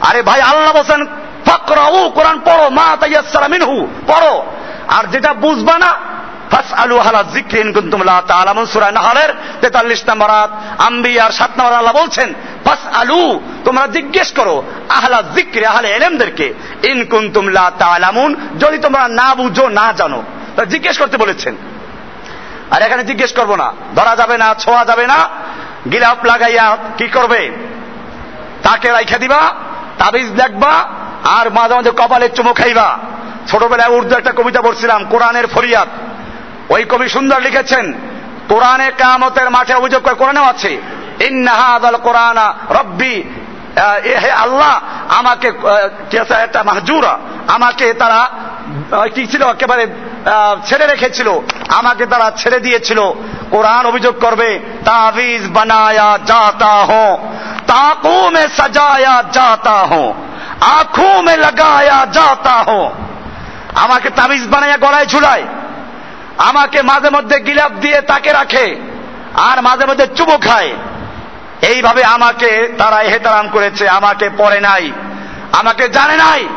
আরে ভাই, আল্লাহ বলছেন, ফাকরাউ, কোরআন পড়ো, মা তাইয়াসসারা মিনহু, পড়ো। আর যেটা বুঝবা না, ফাসআলু আহলা যিকরি ইন কুনতুম লা তাআলামুন। সূরা নাহলের 43 নম্বর আয়াত, আম্বিয়ার 7 নম্বর আল্লাহ বলছেন, ফাসআলু, তোমরা জিজ্ঞেস করো, আহলা যিকরি, আহলে ইলমদেরকে ইন কুনতুম লা তাআলামুন, যদি তোমরা না বুঝো, না জানো। তা জিজ্ঞেস করতে বলেছেন। আর এখানে জিজ্ঞেস করব না। ধরা যাবে না, ছোঁয়া যাবে না। গিলাপ লাগাইয়া কি করবে? তাকে রাইখা দিবা, তাবিজ দেখবা, আর মাঝে মাঝে কপালে চুমো খাইবা। ছোটবেলায় উর্দু একটা কবিতা পড়ছিলাম, কোরআনের ফরিয়াদ। ওই কবি সুন্দর লিখেছেন, কোরআনে কামতের মাঠে অভিযোগ করে কোরআনেও আছে ইন্নাহাদাল কোরআনা রব্বি হে আল্লাহ, আমাকে একটা মাহজুরা, আমাকে তারা কি ছিল, একেবারে ছেড়ে রেখেছিল, আমাকে তারা ছেড়ে দিয়েছিল। কোরআন অভিযোগ করবে, তাবিজ বানায়া যাতা হো তাকু মে সাজায়া যাতা হো আখু মে লাগায়া যাতা হো। আমাকে তাবিজ বানায়া গড়ায় ছুড়ায় আমাকে মাঝে মধ্যে গিলাপ দিয়ে তাকে রাখে, আর মাঝে মধ্যে চুবো খায়। এইভাবে আমাকে তারা এহেতারাম করেছে, আমাকে পড়ে নাই, আমাকে জানে নাই,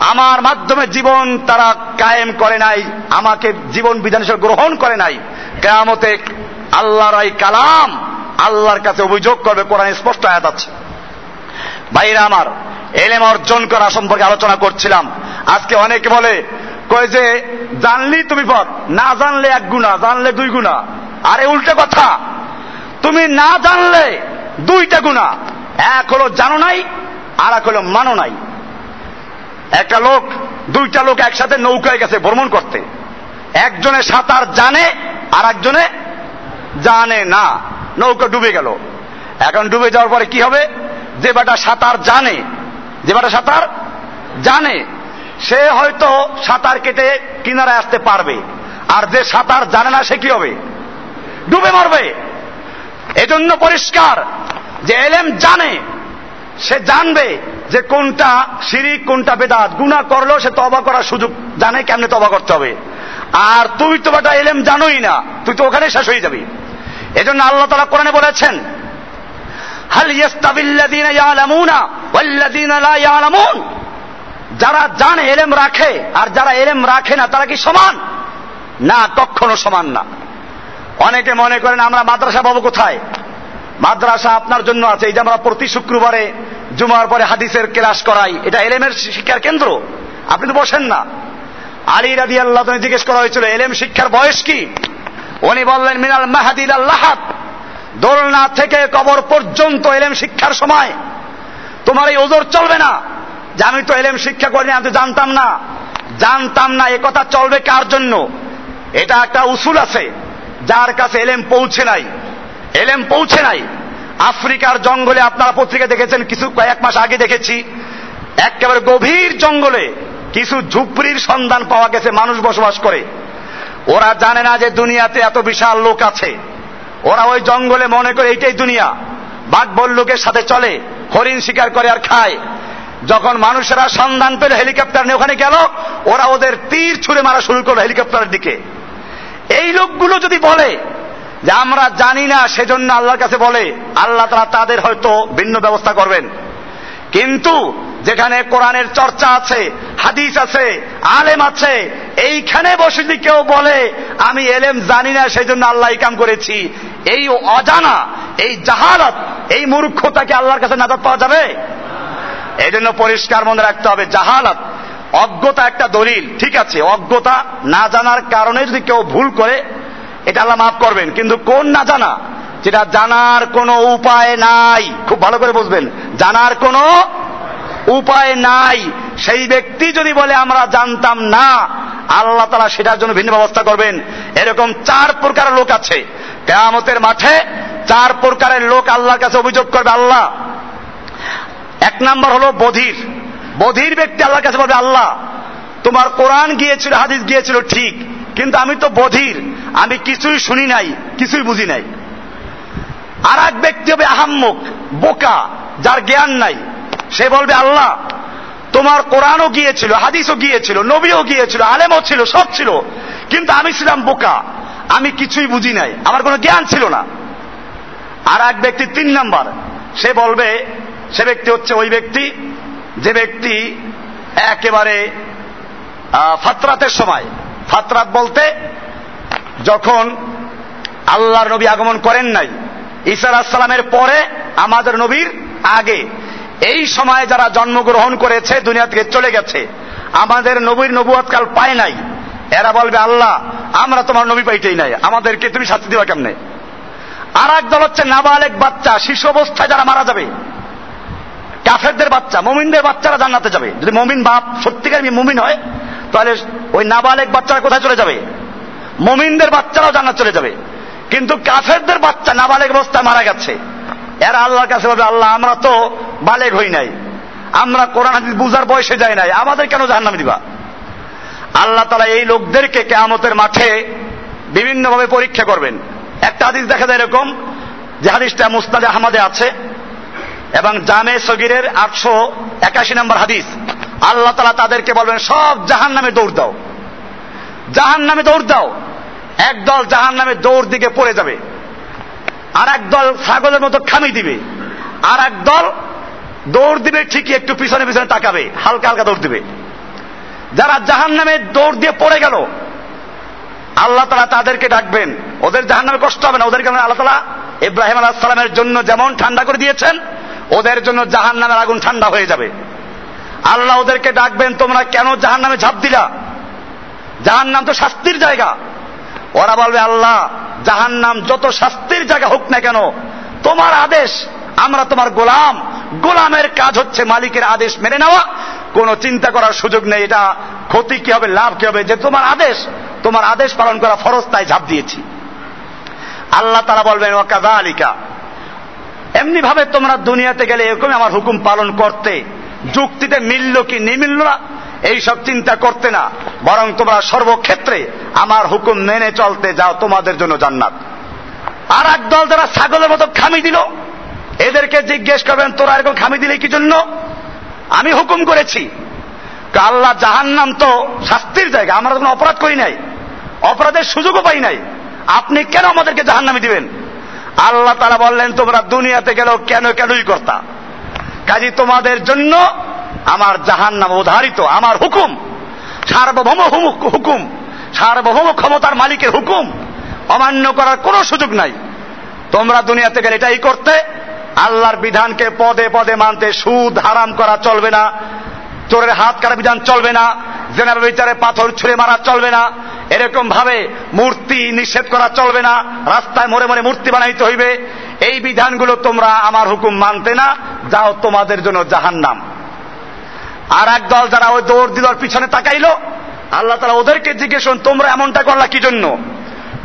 আমার মাধ্যমে জীবন তারা কায়েম করে নাই, আমাকে জীবন বিধান হিসেবে গ্রহণ করে নাই। কেয়ামতে আল্লাহর এই কালাম আল্লাহর কাছে অভিযোগ করবে, কোরআন স্পষ্ট আয়াত আছে। ভাইরা আমার, এলেম অর্জন করা সম্পর্কে আলোচনা করছিলাম। আজকে অনেকে বলে, কয় যে জানলি তুমি পথ না জানলে এক গুণা, জানলে দুই গুণা। আরে উল্টে কথা, তুমি না জানলে দুইটা গুণা। এক হলো জানো নাই আর এক হলো মানো নাই। একটা লোক, দুইটা লোক একসাথে নৌকায় গেছে ভ্রমণ করতে। একজনে সাঁতার জানে আর একজনে জানে না। নৌকা ডুবে গেল। এখন ডুবে যাওয়ার পরে কি হবে? যে বেটা সাঁতার জানে, যে বেটা সাঁতার জানে, সে হয়তো সাঁতার কেটে কিনারে আসতে পারবে। আর যে সাঁতার জানে না, সে কি হবে? ডুবে মরবে। এজন্য পরিষ্কার যে এলেম জানে, সে জানবে যে কোনটা শিরিক, কোনটা বেদাত। গুণা করলেও সে তবা করার সুযোগ জানে কেমনে তবা করতে হবে। আর তুই তো বেটা এলেম জানোই না, তুই তো ওখানে শেষ হয়ে যাবি। এজন্য আল্লাহ তালা কোরআনে বলেছেন, হাল যারা জানে, এলেম রাখে, আর যারা এলেম রাখে না, তারা কি সমান? না, কখনো সমান না। অনেকে মনে করেন আমরা মাদ্রাসা পাবো কোথায়? মাদ্রাসা আপনার জন্য আছে। এই যে আমরা প্রতি শুক্রবারে জুমার পরে হাদিসের ক্লাস করাই। এটা এলেমের শিক্ষার কেন্দ্র। আপনি তো বসেন না। আলী রাদি আল্লাহ জিজ্ঞেস করা হয়েছিল, এলেম শিক্ষার বয়স কি? উনি বললেন, মিনাল মাহাদিল আল্লাহাত দোলনা থেকে কবর পর্যন্ত এলেম শিক্ষার সময়। তোমার এই ওজোর চলবে না। যে আমি তো এলেম শিক্ষা করিনি, আমি তো জানতাম না। জানতাম না এ কথা চলবে কার জন্য? এটা একটা উসুল আছে। যার কাছে এলেম পৌঁছে নাই, এলেম পৌঁছে নাই। আফ্রিকার জঙ্গলে আপনারা পত্রিকা দেখেছেন, কিছু কয়েক মাস আগে দেখেছি। একেবারে গভীর জঙ্গলে কিছু ঝুপড়ির সন্ধান পাওয়া গেছে, মানুষ বসবাস করে। ওরা জানে না যে দুনিয়াতে এত বিশাল লোক আছে। ওরা ওই জঙ্গলে মনে করে এইটাই দুনিয়া। বাঘ লোকের সাথে চলে, হরিণ শিকার করে আর খায়। যখন মানুষেরা সন্ধান পেল হেলিকপ্টার নিয়ে ওখানে গেল, ওরা ওদের তীর ছুঁড়ে মারা শুরু করল হেলিকপ্টারের দিকে। এই লোকগুলো যদি বলে যে আমরা জানি না, সেজন্য আল্লাহর কাছে বলে, আল্লাহ তারা তাদের হয়তো ভিন্ন ব্যবস্থা করবেন। কিন্তু যেখানে কোরআনের চর্চা আছে, হাদিস আছে, আলেম আছে, এইখানে বসে যদি কেউ বলে, আমি এলেম জানি না সেই জন্য আল্লাহ কাম করেছি, এই অজানা, এই জাহালত, এই মূর্খতাকে আল্লাহর কাছে নাজাত পাওয়া যাবে? এই জন্য পরিষ্কার মনে রাখতে হবে, জাহালত অজ্ঞতা একটা দলিল, ঠিক আছে, অজ্ঞতা না জানার কারণে যদি কেউ ভুল করে, এটা আল্লাহ মাফ করবেন, কিন্তু কোন না জানা, যেটা জানার কোনো উপায় নাই, খুব ভালো করে বুঝবেন, জানার কোনো উপায় নাই, সেই ব্যক্তি যদি বলে আমরা জানতাম না, আল্লাহ তালা সেটার জন্য ভিন্ন ব্যবস্থা করবেন, এরকম চার প্রকার লোক আছে, কেয়ামতের মাঠে চার প্রকারের লোক আল্লাহর কাছে অভিযোগ করবে আল্লাহ। এক নাম্বার হলো বধির বধির ব্যক্তি আল্লাহর কাছে বলবে, আল্লাহ, তোমার কোরআন গিয়েছিল, হাদিস গিয়েছিল ঠিক, কিন্তু আমি তো বধির, আমি কিছুই শুনি নাই, কিছুই বুঝি নাই। আর এক ব্যক্তি হবে আহাম্মুক, বোকা, যার জ্ঞান নাই। সে বলবে, আল্লাহ, তোমার কোরআনও গিয়েছিল, হাদিসও গিয়েছিল, নবীও গিয়েছিল, আলেমও ছিল, সব ছিল, কিন্তু আমি ছিলাম বোকা, আমি কিছুই বুঝি নাই, আমার কোনো জ্ঞান ছিল না। আর এক ব্যক্তি তিন নাম্বার, সে বলবে, সে ব্যক্তি হচ্ছে ওই ব্যক্তি যে ব্যক্তি একেবারে ফাতরাতের সময়, ফাতরাত বলতে যখন আল্লাহর নবী আগমন করেন নাই, ঈসা সালামের পরে আমাদের নবীর আগে, এই সময়ে যারা জন্মগ্রহণ করেছে, দুনিয়া থেকে চলে গেছে, আমাদের নবীর নবুয়াতকাল পায় নাই। এরা বলবে, আল্লাহ, আমরা তোমার নবী পাইতেই নাই, আমাদেরকে তুমি শাস্তি দেওয়া কেমনে? আর এক দল হচ্ছে নাবালেক বাচ্চা, শিশু অবস্থায় যারা মারা যাবে কাফেরদের বাচ্চা, মমিনদের বাচ্চারা জান্নাতে যাবে। যদি মমিন বাপ সত্যিকার মমিন হয়, তাহলে ওই নাবালেক বাচ্চারা কোথায় চলে যাবে? মমিনদের বাচ্চারাও জান্নাত চলে যাবে। কিন্তু কাফেরদের বাচ্চা, নাবালেক অবস্থায় মারা গেছে। এরা আল্লাহর কাছে বলবে, আল্লাহ, আমরা তো বালেক হই নাই। আমরা কোরআন বুঝার বয়সে যাই নাই। আমাদের কেন জাহান্নামে দিবা? আল্লাহ তালা এই লোকদেরকে কেয়ামতের মাঠে বিভিন্নভাবে পরীক্ষা করবেন। একটা হাদিস দেখা যায় এরকম, যে হাদিসটা মুস্তাদে আহমদে আছে। এবং জামে সগিরের আটশো একাশি নম্বর হাদিস। আল্লাহ তালা তাদেরকে বলবেন, সব জাহান নামে দৌড় দাও। জাহান নামে দৌড় দাও। একদল জাহান নামে দৌড় দিকে পড়ে যাবে। আর এক দল ছাগলের মতো খামি দিবে। আর এক দল দৌড় দিবে ঠিকই একটু পিছনে পিছনে তাকাবে, হালকা হালকা দৌড় দিবে। যারা জাহান নামে দৌড় দিয়ে পড়ে গেল, আল্লাহ তালা তাদেরকে ডাকবেন। ওদের জাহান নামে কষ্ট হবে না। ওদেরকে আল্লাহ তালা ইব্রাহিম আলাহ সালামের জন্য যেমন ঠান্ডা করে দিয়েছেন ওদের জন্য জাহান নামের আগুন ঠান্ডা হয়ে যাবে। আল্লাহ ওদেরকে ডাকবেন, তোমরা কেন জাহান নামে ঝাঁপ দিলা? জাহান নাম তো শাস্তির জায়গা। ওরা বলবে, আল্লাহ জাহান নাম যত শাস্তির জায়গা হোক না কেন, তোমার আদেশ, আমরা তোমার গোলাম। গোলামের কাজ হচ্ছে মালিকের আদেশ মেনে নেওয়া। কোনো চিন্তা করার সুযোগ নেই, এটা ক্ষতি কি হবে, লাভ কি হবে? যে তোমার আদেশ তোমার আদেশ পালন করা ফরজ, তাই ঝাঁপ দিয়েছি। আল্লাহ তারা বলবেন ওকাদা আলিকা এমনি ভাবে তোমরা দুনিয়াতে গেলে এরকমই আমার হুকুম পালন করতে। যুক্তিতে মিলল কি নিমিলল না, এইসব চিন্তা করতে না। বরং তোমরা সর্বক্ষেত্রে আমার হুকুম মেনে চলতে যাও, তোমাদের জন্য জান্নাত। আর এক দল যারা ছাগলের মতো খামি দিল, এদেরকে জিজ্ঞেস করবেন, তোরা এরকম খামি দিলে কি জন্য? আমি হুকুম করেছি। আল্লাহ জাহান নাম তো শাস্তির জায়গা, আমরা কোনো অপরাধ করি নাই। অপরাধের সুযোগও পাই নাই। আপনি কেন আমাদেরকে জাহান নামে দিবেন? আল্লাহ তারা বললেন, তোমরা দুনিয়াতে গেলেও কেন, কেনই করতা? কাজী তোমাদের জন্য আমার জাহান নাম উদাহরিত আমার হুকুম, সার্বভৌম হুকুম, সার্বভৌম ক্ষমতার মালিকের হুকুম অমান্য করার কোনো সুযোগ নাই। তোমরা দুনিয়াতে গেলে এটাই করতে, আল্লাহর বিধানকে পদে পদে মানতে সুদ হারাম করা চলবে না, চোরের হাত কাটা বিধান চলবে না জেনাবে বিচারে পাথর ছুঁড়ে মারা চলবে না এরকম ভাবে মূর্তি নিষেধ করা চলবে না, রাস্তায় মরে মরে মূর্তি বানাইতে হইবে। এই বিধানগুলো তোমরা আমার হুকুম মানতে না, যাও তোমাদের জন্য জাহান নাম আর এক দল যারা ওই দৌড় দিল পিছনে তাকাইলো, আল্লাহ তারা ওদেরকে জিজ্ঞেস তোমরা এমনটা করলা কি জন্য?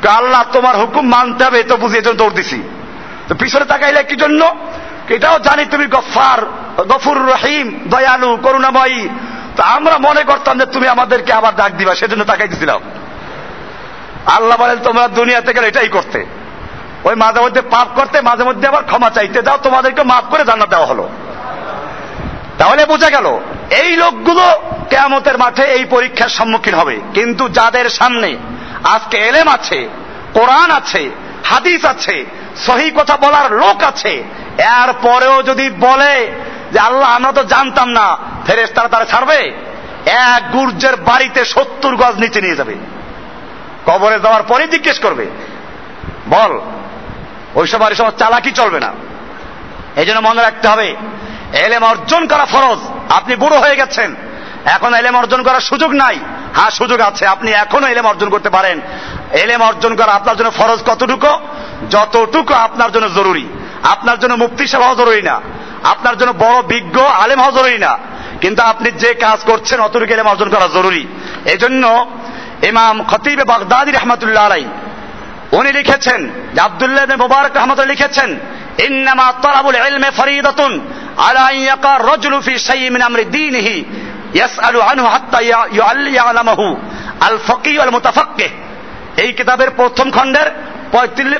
আল্লাহ, তোমার হুকুম মানতে হবে তো বুঝিয়ে জন্য দৌড় দিছি। তো পিছনে তাকাইলে কি জন্য? এটাও জানি তুমি গফার গফুর রহিম, দয়ালু, করুণাময়ী। তো আমরা মনে করতাম যে তুমি আমাদেরকে আবার ডাক দিবা, সেজন্য তাকাইতেছিলাম। আল্লাহ বলেন, তোমরা দুনিয়াতে গেলে এটাই করতে। ওই মাঝে মধ্যে পাপ করতে, মাঝে মধ্যে আবার ক্ষমা চাইতে দাও তোমাদেরকে মাফ করে জান্নাত দেওয়া হলো। তাহলে বোঝা গেল, এই লোকগুলো কেয়ামতের মাঠে এই পরীক্ষার সম্মুখীন হবে। কিন্তু যাদের সামনে আজকে এলেম আছে, কোরআন আছে, হাদিস আছে, সহি কথা বলার লোক আছে, এর পরেও যদি বলে যে, আল্লাহ, আমরা তো জানতাম না ফেরেস তারা তারা ছাড়বে? এক গুর্জের বাড়িতে সত্তর গজ নিচে নিয়ে যাবে। কবরে যাওয়ার পরে জিজ্ঞেস করবে। বল ওইসব আর সময় চালাকি চলবে না। এই জন্য মনে রাখতে হবে, এলেম অর্জন করা ফরজ। আপনি বুড়ো হয়ে গেছেন। এখন এলেম অর্জন করার সুযোগ নাই। হ্যাঁ সুযোগ আছে। আপনি এখনও এলেম অর্জন করতে পারেন। এলেম অর্জন করা আপনার জন্য ফরজ কতটুকু? যতটুকু আপনার জন্য জরুরি। আপনার জন্য মুক্তি সেবাও জরুরি না। আপনার জন্য বড়, বিজ্ঞ আলেম হওয়া জরুরি না। কিন্তু আপনি যে কাজ করছেন, অতটুকু এলেম অর্জন করা জরুরি। এজন্য ইমাম খতিবে বাগদাদি রহমতুল্লাহ আলাই উনি লিখেছেন যে আবদুল্লাহ মুবারক রহমত লিখেছেন, ইন্নামা তলাবুল ইলমে ফরিদাতুন আলা ইয়াকা রাজুলু ফি শাইইন মিন আমরি দীনিহি ইয়াসআলু আনহু হাত্তা ইয়ালামাহু। আল ফকিহ ওয়াল মুতাফাক্কিহ। এই কিতাবের প্রথম খণ্ডের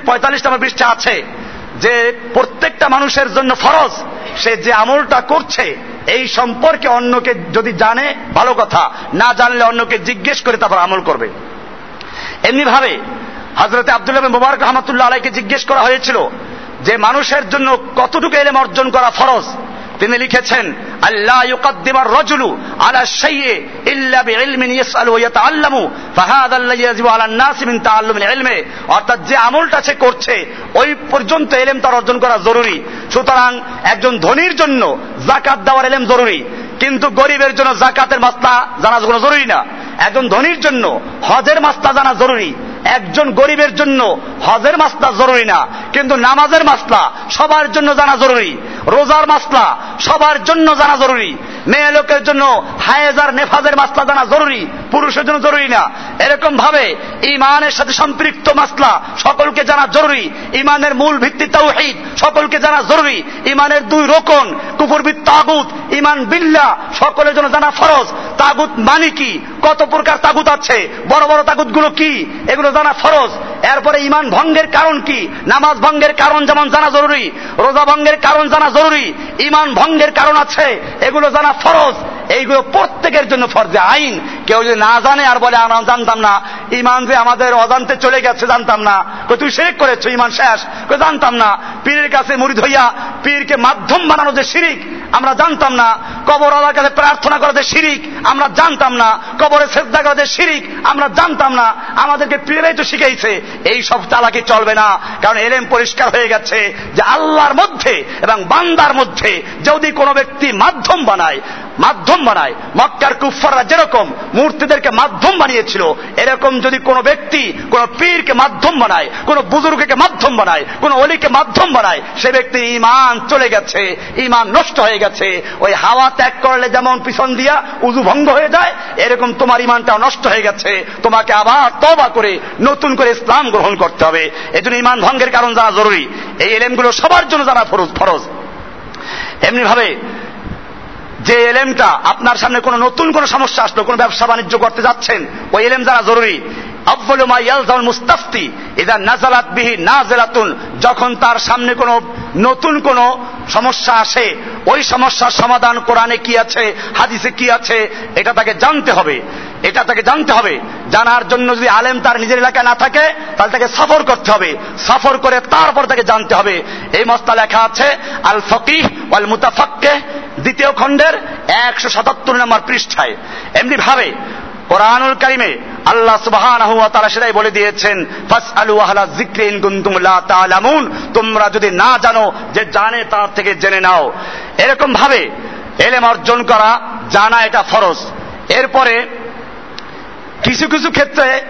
পঁয়তাল্লিশ নম্বর পৃষ্ঠা আছে যে প্রত্যেকটা মানুষের জন্য ফরজ, সে যে আমলটা করছে এই সম্পর্কে অন্যকে যদি জানে, ভালো কথা। না জানলে অন্যকে জিজ্ঞেস করে তারপর আমল করবে। এমনি ভাবে হজরতে আবদুল্লাহ মুবারক রহমতুল্লাহ আলাইকে জিজ্ঞেস করা হয়েছিল যে মানুষের জন্য কতটুকু এলেম অর্জন করা ফরজ? তিনি লিখেছেন আল্লাহ ইউকাদ্দিমার রজুলু আলা শাইয়ে ইল্লা বিইলমিন ইয়াসআলু ওয়া ইয়াতাআল্লামু, ফাহাদা আল্লাযী ইয়াজিবু আলা নাস মিন তাআল্লুমিল ইলমি। অর্থাৎ যে আমলটা সে করছে, ওই পর্যন্ত এলেম তার অর্জন করা জরুরি। সুতরাং একজন ধনীর জন্য জাকাত দেওয়ার এলেম জরুরি। কিন্তু গরিবের জন্য জাকাতের মাসলা জানা জরুরি না। একজন ধনীর জন্য হজের মাসলা জানা জরুরি। একজন গরিবের জন্য হজের মাসলা জরুরি না। কিন্তু নামাজের মাসলা সবার জন্য জানা জরুরি। রোজার মাসলা সবার জন্য জানা জরুরি। মেয়ে লোকের জন্য হায়েজার নেফাজের মাসলা জানা জরুরি, পুরুষের জন্য জরুরি না। এরকম ভাবে ইমানের সাথে সম্পৃক্ত মাসলা সকলকে জানা জরুরি। ইমানের মূল ভিত্তি তাওহীদ, সকলকে জানা জরুরি। ইমানের দুই রোকন কুফুরবিদ তাগুত ইমান বিল্লা সকলের জন্য জানা ফরজ। তাগুত মানে কি? কত প্রকার তাগুত আছে? বড় বড় তাগুতগুলো কি? এগুলো জানা ফরজ। এরপরে ইমান ভঙ্গের কারণ কি? নামাজ ভঙ্গের কারণ যেমন জানা জরুরি, রোজা ভঙ্গের কারণ জানা জরুরি ইমান ভঙ্গের কারণ আছে, এগুলো জানা ফরজ, এইগুলো প্রত্যেকের জন্য ফরজে আইন। কেউ যদি না জানে আর বলে, আমরা জানতাম না ইমান যে আমাদের অজান্তে চলে গেছে, জানতাম না। তুই শেখ করেছ ইমান শেষ জানতাম না। পীরের কাছে মুড়ি ধইয়া, পীরকে মাধ্যম বানানো যে শিরিক আমরা জানতাম না। কবর আলার কাছে প্রার্থনা করা যে শিরিক, আমরা জানতাম না। কবরে শ্রদ্ধা করা যে শিরিক, আমরা জানতাম না। আমাদেরকে পীরেরাই তো শিখাইছে এই সব চালাকি চলবে না। কারণ এলেম পরিষ্কার হয়ে গেছে যে আল্লাহর মধ্যে এবং বান্দার মধ্যে যদি কোনো ব্যক্তি মাধ্যম বানায় মাধ্যম বানায়, মক্কার কুফাররা যেরকম মূর্তিদেরকে মাধ্যম বানিয়েছিল, এরকম যদি কোনো ব্যক্তি কোন পীরকে মাধ্যম বানায়, কোন বুজুর্গকে মাধ্যম বানায়, কোন অলিকে মাধ্যম বানায়, সে ব্যক্তি ইমান চলে গেছে ইমান নষ্ট হয়ে গেছে। ওই হাওয়া ত্যাগ করলে যেমন পিছন দিয়া উজু ভঙ্গ হয়ে যায়, এরকম তোমার ইমানটা নষ্ট হয়ে গেছে। তোমাকে আবার তবা করে নতুন করে ইসলাম গ্রহণ করতে হবে। এজন্য ইমান ভঙ্গের কারণ জানা জরুরি। এই এলেমগুলো সবার জন্য জানা ফরজ ফরজ। এমনি ভাবে যে এলেমটা আপনার সামনে কোনো নতুন কোনো সমস্যা আসলো, কোনো ব্যবসা বাণিজ্য করতে যাচ্ছেন, ওই এলেম জানা জরুরি। মুস্তাফতি এদা নাজালাত বিহি যখন তার সামনে কোনো নতুন কোন সমস্যা আসে, ওই সমস্যার সমাধান কোরআনে কি আছে, হাদিসে কি আছে, এটা তাকে জানতে হবে। এটা তাকে জানতে হবে। জানার জন্য যদি আলেম তার নিজের এলাকায় না থাকে, তাহলে তাকে সফর করতে হবে। সফর করে তারপর তাকে জানতে হবে। এই মস্তা লেখা আছে, আল ফকিহ আল মুতাফাক্কে দ্বিতীয় খণ্ডের একশো সাতাত্তর নম্বর পৃষ্ঠায়। এমনি ভাবে কোরআনুল কারিমে আল্লাহ সুবহানাহু ওয়া সেটাই বলে দিয়েছেন, ফাসআলু আহলা যিকরি ইন তোমরা যদি না জানো যে জানে তার থেকে জেনে নাও। এরকম ভাবে এলেম অর্জন করা, জানা এটা ফরজ। এরপরে কিছু কিছু ক্ষেত্রে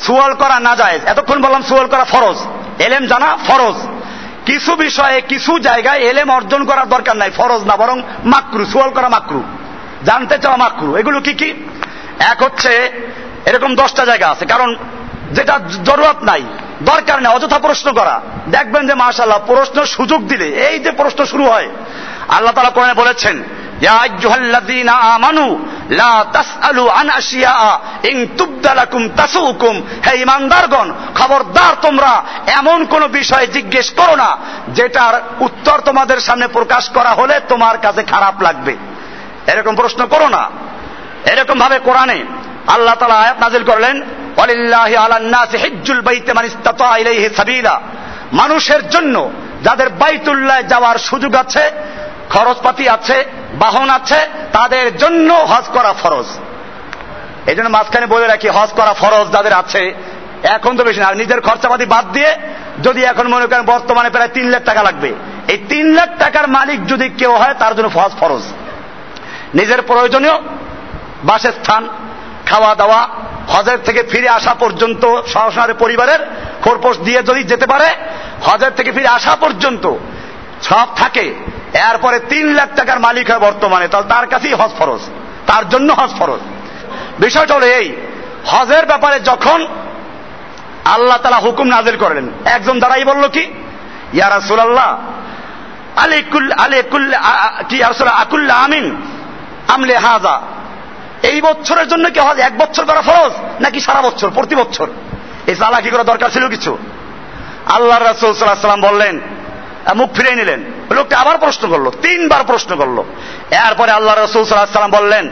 সুয়াল করা না যায়। এতক্ষণ বললাম সুয়াল করা ফরজ। এলেম জানা ফরজ। কিছু বিষয়ে, কিছু জায়গায় এলেম অর্জন করার দরকার নাই। ফরজ না, বরং মাকরু, সুয়াল করা মাকরু। জানতে চাওয়া মাকরু। এগুলো কি কি? এক হচ্ছে, এরকম দশটা জায়গা আছে। কারণ যেটা জরুরত নাই, দরকার নেই, অযথা প্রশ্ন করা। দেখবেন যে মাশাল্লাহ প্রশ্ন সুযোগ দিলে, এই যে প্রশ্ন শুরু হয়, আল্লাহ তালা কোরআনে বলেছেন ইমানদারগণ, খবরদার তোমরা, এমন কোন বিষয়ে জিজ্ঞেস করো না, যেটার উত্তর তোমাদের সামনে প্রকাশ করা হলে তোমার কাছে খারাপ লাগবে। এরকম প্রশ্ন করো না। এরকম ভাবে কোরআনে আল্লাহ তালা আয়াত নাজিল করলেন, ওয়ালিল্লাহি আলান নাসি হিজ্জুল বাইতি মান ইসতাতা ইলাইহি সাবিলা। মানুষের জন্য যাদের বাইতুল্লাহ যাওয়ার সুযোগ আছে, খরচপাতি আছে, বাহন আছে, তাদের জন্য হজ করা ফরজ। এই জন্য মাঝখানে বলে রাখি, হজ করা ফরজ যাদের আছে, এখন তো বেশি না। নিজের খরচাপাতি বাদ দিয়ে যদি এখন মনে করেন বর্তমানে প্রায় তিন লাখ টাকা লাগবে, এই তিন লাখ টাকার মালিক যদি কেউ হয়, তার জন্য হজ ফরজ। নিজের প্রয়োজনীয় বাসস্থান খাওয়া দাওয়া, হজের থেকে ফিরে আসা পর্যন্ত সহসারে পরিবারের খোরপোশ দিয়ে যদি যেতে পারে, হজের থেকে ফিরে আসা পর্যন্ত সব থাকে। এরপরে তিন লাখ টাকার মালিক হয় বর্তমানে, তাহলে তার কাছেই হজ ফরজ, তার জন্য হজ ফরজ। বিষয়টা হলো এই, হজের ব্যাপারে যখন আল্লাহ তালা হুকুম নাজিল করলেন, একজন দ্বারাই বলল কি ইয়ারা সুলাল্লাহ আলিকুল আলিকুল কি আকুল্লা আমিন, আমলে হাজা। এই বছরের জন্য কি হজ? এক বছর করা ফরজ? নাকি সারা বছর? প্রতি বছর? এই চালাকি করা দরকার ছিল কিছু? আল্লাহ রাসুল সাল্লাম বললেন মুখ ফিরে নিলেন। লোকটা আবার প্রশ্ন করল, তিনবার প্রশ্ন করল। এরপরে আল্লাহ রসুল সাল্লাম বললেন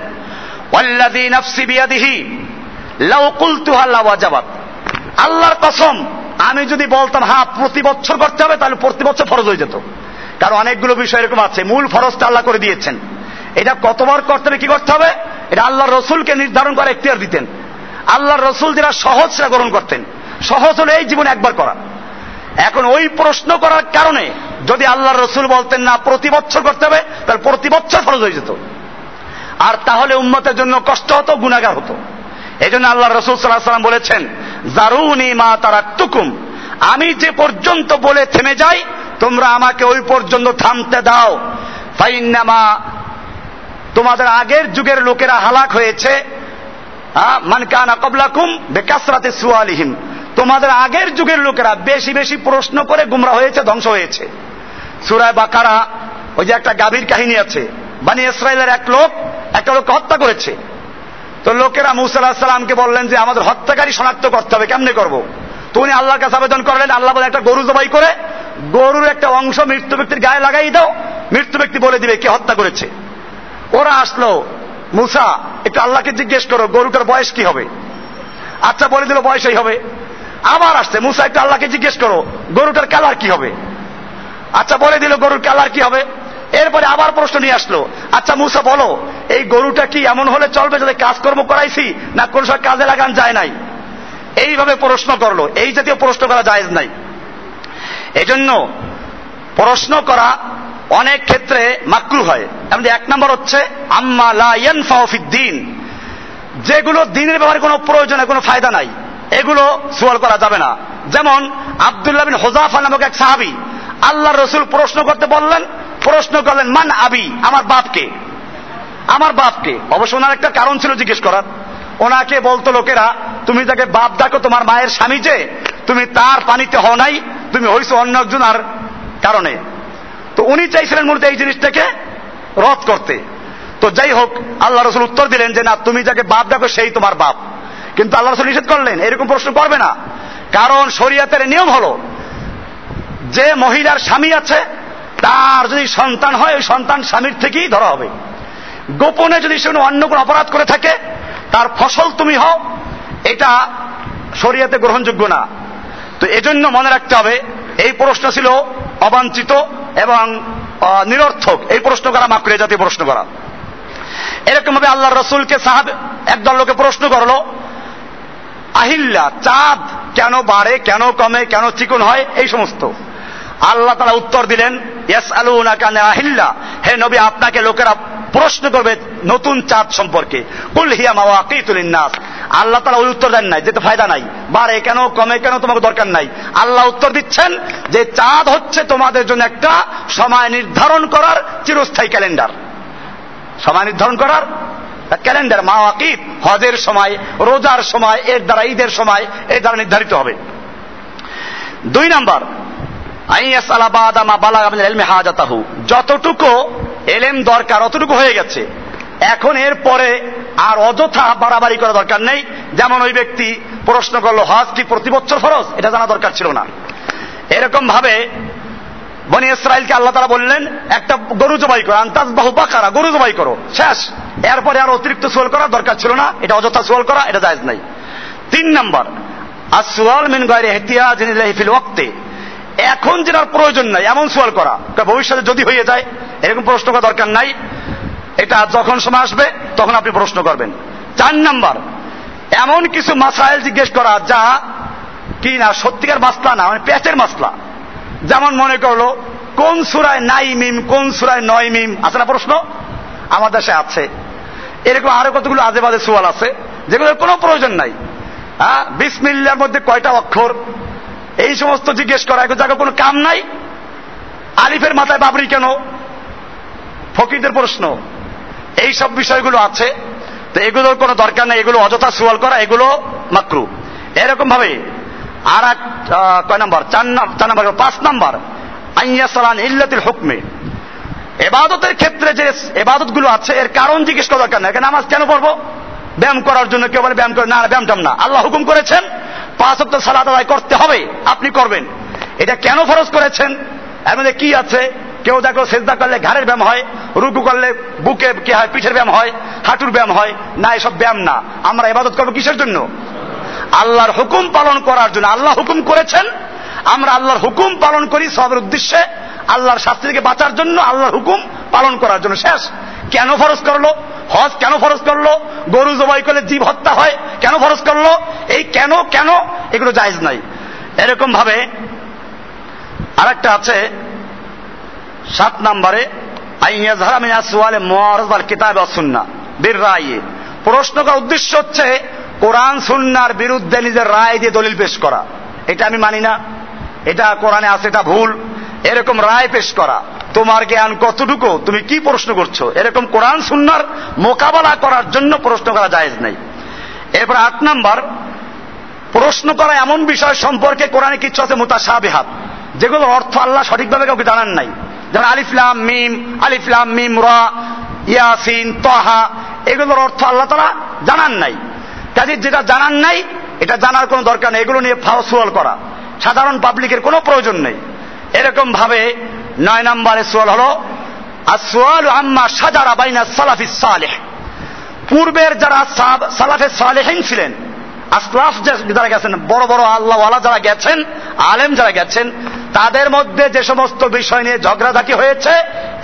আল্লাহর কসম, আমি যদি বলতাম হ্যাঁ প্রতি বছর করতে হবে, তাহলে প্রতি বছর ফরজ হয়ে যেত। কারণ অনেকগুলো বিষয় এরকম আছে। মূল ফরজটা আল্লাহ করে দিয়েছেন। এটা কতবার করতে হবে, কি করতে হবে? এটা আল্লাহর রসুলকে নির্ধারণ করে এখতিয়ার দিতেন। আল্লাহর রসুল যেটা সহজ সেটা গ্রহণ করতেন। সহজ হলে এই জীবনে একবার করা। এখন ওই প্রশ্ন করার কারণে যদি আল্লাহ রসুল বলতেন, না, প্রতি বছর করতে হবে তাহলে প্রতি বছর ফরজ হয়ে যেত। আর তাহলে উম্মতের জন্য কষ্ট হতো গুণাগার হতো। এই জন্য আল্লাহ রসুল সাল্লাহ সাল্লাম বলেছেন জারুনি মা তারা টুকুম আমি যে পর্যন্ত বলে থেমে যাই, তোমরা আমাকে ওই পর্যন্ত থামতে দাও। ফাইন্নামা তোমাদের আগের যুগের লোকেরা হালাক হয়েছে। মানকানা কবলাকুম বেকাসরাতে সুয়ালিহিম। তোমাদের আগের যুগের লোকেরা বেশি বেশি প্রশ্ন করে গুমরা হয়েছে, ধ্বংস হয়েছে। সুরায় বাকারা, ওই যে একটা গাভীর কাহিনী আছে, বানি ইসরায়েলের এক লোক, একটা লোককে হত্যা করেছে। তো লোকেরা মুসাল্লাহ সাল্লামকে বললেন যে, আমাদের হত্যাকারী শনাক্ত করতে হবে, কেমনে করব? তো উনি আল্লাহর কাছে আবেদন করলেন, আল্লাহ বলে একটা গরু জবাই করে, গরুর একটা অংশ মৃত্যু ব্যক্তির গায়ে লাগাই দাও, মৃত্যু ব্যক্তি বলে দিবে কে হত্যা করেছে। ওরা আসলো, মুসা, একটু আল্লাহকে জিজ্ঞেস করো, গরুটার বয়স কি হবে? আচ্ছা বলে দিল, বয়সই হবে। আবার আসছে, মুসা, একটু আল্লাহকে জিজ্ঞেস করো, গরুটার কালার কি হবে? আচ্ছা বলে দিল, গরুর কালার কি হবে? এরপরে আবার প্রশ্ন নিয়ে আসলো আচ্ছা মুসা, বলো, এই গরুটা কি এমন হলে চলবে যাতে কাজকর্ম করাইছি, না কোন সময় কাজে লাগান যায় নাই? এইভাবে প্রশ্ন করল, এই জাতীয় প্রশ্ন করা যায় নাই। এজন্য প্রশ্ন করা অনেক ক্ষেত্রে মাকরু হয়। এক নম্বর হচ্ছে, আম্মা লাইন ফাওফিদ্দিন যেগুলো দিনের ব্যাপারে কোনো প্রয়োজনে কোনো ফায়দা নাই, এগুলো সোয়াল করা যাবে না। যেমন আবদুল্লাহ বিন হোজাফা নামক এক সাহাবি আল্লাহ রসুল প্রশ্ন করতে বললেন, প্রশ্ন করলেন, মান আবি? আমার বাপকে। আমার বাপকে? অবশ্য ওনার একটা কারণ ছিল জিজ্ঞেস করার। ওনাকে বলতো লোকেরা, তুমি যাকে বাপ ডাকো, তোমার মায়ের স্বামী যে, তুমি তার পানিতে হও নাই, তুমি হইছো অন্য একজন আর কারণে। তো উনি চাইছিলেন মূলত এই জিনিসটাকে রদ করতে। তো যাই হোক, আল্লাহ রসুল উত্তর দিলেন যে, না, তুমি যাকে বাপ দেখো, সেই তোমার বাপ। কিন্তু আল্লাহ রসুল নিষেধ করলেন, এরকম প্রশ্ন করবে না। কারণ শরিয়াতের নিয়ম হলো, যে মহিলার স্বামী আছে, তার যদি সন্তান হয়, ওই সন্তান স্বামীর থেকেই ধরা হবে। গোপনে যদি সে অন্য কোনো অপরাধ করে থাকে, তার ফসল তুমি হও, এটা শরিয়াতে গ্রহণযোগ্য না। তো এজন্য মনে রাখতে হবে, এই প্রশ্ন ছিল অবাঞ্ছিত এবং নিরর্থক। এই প্রশ্ন করা মাফ করে জাতীয় প্রশ্ন করা। এরকম ভাবে আল্লাহ রসুলকে সাহাব একদল লোকে প্রশ্ন করল, আহিল্লা, চাঁদ কেন বাড়ে, কেন কমে, কেন চিকন হয়? এই সমস্ত। আল্লাহ তারা উত্তর দিলেন ইয়াস আলু আহিল্লা হে নবী, আপনাকে লোকেরা প্রশ্ন করবে নতুন চাঁদ সম্পর্কে। কুল হিয়া মাওয়া আল্লাহ তারা ওই উত্তর দেন নাই, যেতে ফায়দা নাই। বাড়ে কেন, কমে কেন তোমাকে দরকার নাই? আল্লাহ উত্তর দিচ্ছেন যে চাঁদ হচ্ছে তোমাদের জন্য একটা সময় নির্ধারণ করার চিরস্থায়ী ক্যালেন্ডার। সময় নির্ধারণ করার ক্যালেন্ডার মা মাওয়াকিত, হজের সময়, রোজার সময়, এর দ্বারা ঈদের সময়, এর দ্বারা নির্ধারিত হবে। দুই নাম্বার যতটুকু এলেম দরকার, অতটুকু হয়ে গেছে। এখন এর পরে আর অযথা বাড়াবাড়ি করা দরকার নেই। যেমন ওই ব্যক্তি প্রশ্ন করল, হজ কি প্রতি বছর ফরজ? এটা জানা দরকার ছিল না। এরকম ভাবে বনি ইসরায়েলকে আল্লাহ তারা বললেন, একটা গরু জবাই করো আন্তাজ বাহু পাকারা গরু জবাই করো, শেষ। এরপরে আর অতিরিক্ত সোয়াল করা দরকার ছিল না, এটা অযথা সোয়াল করা, এটা জায়জ নাই। তিন নম্বর আর সোয়াল মিন গায়ে হেতিয়াজ ফিল ওয়াক্তে। এখন যেটার প্রয়োজন নাই, এমন সোয়াল করা। ভবিষ্যতে যদি হয়ে যায়, এরকম প্রশ্ন করা দরকার নাই। এটা যখন সময় আসবে, তখন আপনি প্রশ্ন করবেন। চার নাম্বার, এমন কিছু মাসাইল জিজ্ঞেস করা যা কি না সত্যিকার মাসলা না মানে প্যাচের মাসলা। যেমন মনে করল, কোন সুরায় নাই মিম, কোন সুরায় নয় মিম, আছে না প্রশ্ন? আমার দেশে আছে। এরকম আরও কতগুলো আজে বাজে সুয়াল আছে, যেগুলোর কোনো প্রয়োজন নাই। হ্যাঁ বিসমিল্লার মধ্যে কয়টা অক্ষর? এই সমস্ত জিজ্ঞেস করা জায়গা কোনো কাম নাই। আলিফের মাথায় বাবরি কেন? ফকিরদের প্রশ্ন। এই সব বিষয়গুলো আছে। তো এগুলোর কোনো দরকার নেই, এগুলো অযথা সুয়াল করা, এগুলো মাকরু। এরকম ভাবে আর এক কয় নাম্বার? চার চার নাম্বার, পাঁচ নাম্বার। আইয়া সালান ইল্লাতিল হুকমে। এবাদতের ক্ষেত্রে যে এবাদতগুলো আছে, এর কারণ জিজ্ঞেস করা দরকার নেই। নামাজ কেন পড়ব? ব্যায়াম করার জন্য কেউ বলে, ব্যায়াম করে না ব্যায়াম না। আল্লাহ হুকুম করেছেন পাঁচ সপ্তাহ সালাদ আদায় করতে হবে, আপনি করবেন। এটা কেন ফরজ করেছেন? এর মধ্যে কি আছে? কেউ দেখো সেজদা করলে ঘাড়ের ব্যায়াম হয়, রুকু করলে বুকে কি হয়, পিঠের ব্যায়াম হয়, হাঁটুর ব্যায়াম হয়। না, এসব ব্যায়াম না। আমরা এবাদত করব কিসের জন্য? আল্লাহর হুকুম পালন করার জন্য। আল্লাহ হুকুম করেছেন, আমরা আল্লাহর হুকুম পালন করি সবের উদ্দেশ্যে। আল্লাহর শাস্তি থেকে বাঁচার জন্য আল্লাহর হুকুম পালন করার জন্য। শেষ। কেন ফরজ করল? হজ কেন ফরজ করল? গরু জবাই করলে জীব হত্যা হয়, কেন ফরজ করল? এই কেন কেন? এগুলো জায়জ নাই। এরকম ভাবে আরেকটা আছে, সাত নম্বরে প্রশ্ন করার উদ্দেশ্য হচ্ছে, কোরআন সুন্নার বিরুদ্ধে নিজের রায় দিয়ে দলিল পেশ করা। এটা আমি মানি না। এটা কোরআনে আছে, এটা ভুল। এরকম রায় পেশ করা। তোমার জ্ঞান কতটুকু? তুমি কি প্রশ্ন করছ? এরকম কোরআন, সুন্নার মোকাবেলা করার জন্য প্রশ্ন করা জায়েজ নেই। এরপর আট নাম্বার, প্রশ্ন করা এমন বিষয় সম্পর্কে কোরআনে কিছু আছে মোতাসাবেহাত যেগুলো অর্থ আল্লাহ সঠিকভাবে কাউকে জানান নাই। যেমন আলিফলাম মিম আলিফলাম মিম, রা, ইয়াসিন, তহা, এগুলোর অর্থ আল্লাহ তারা জানান নাই। কাজে যেটা জানান নাই, এটা জানার কোনো দরকার নেই। এগুলো নিয়ে ফাওসুয়াল করা। সাধারণ পাবলিকের কোনো প্রয়োজন নেই। এরকম ভাবে নয় নম্বরে সোয়াল হল আসোয়াল আম্মা সাজারা বাইনা সালাফি সালেহ। পূর্বের যারা সালাফে সালেহীন ছিলেন, আসলাফ যারা গেছেন, বড় বড় আল্লাহওয়ালা যারা গেছেন, আলেম যারা গেছেন, তাদের মধ্যে যে সমস্ত বিষয় নিয়ে ঝগড়াঝাটি হয়েছে,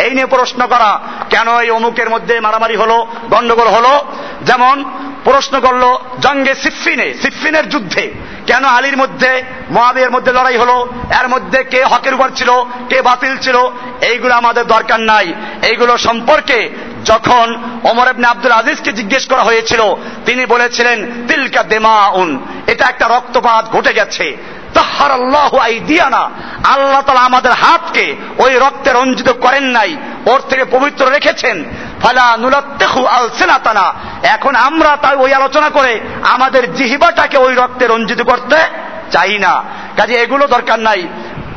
এই নিয়ে প্রশ্ন করা, কেন এই অমুকের মধ্যে মারামারি হলো, গন্ডগোল হলো? যেমন প্রশ্ন করল জঙ্গে সিফিনে, সিফিনের যুদ্ধে। কেন আলীর মধ্যে, মহাবিয়ের মধ্যে লড়াই হলো? এর মধ্যে কে হকের উপর ছিল, কে বাতিল ছিল? এইগুলো আমাদের দরকার নাই। এইগুলো সম্পর্কে যখন ওমর ইবনে আব্দুল আজিজকে জিজ্ঞেস করা হয়েছিল, তিনি বলেছিলেন, তিলকা দেমাউন, এটা একটা রক্তপাত ঘটে গেছে। তাহার আল্লাহ দিয়ানা আল্লাহ তালা আমাদের হাতকে ওই রক্তে রঞ্জিত করেন নাই, ওর থেকে পবিত্র রেখেছেন। ফালা নুলাত্তেহু আল সেনাতানা এখন আমরা তাই ওই আলোচনা করে আমাদের জিহিবাটাকে ওই রক্তে রঞ্জিত করতে চাই না। কাজে এগুলো দরকার নাই।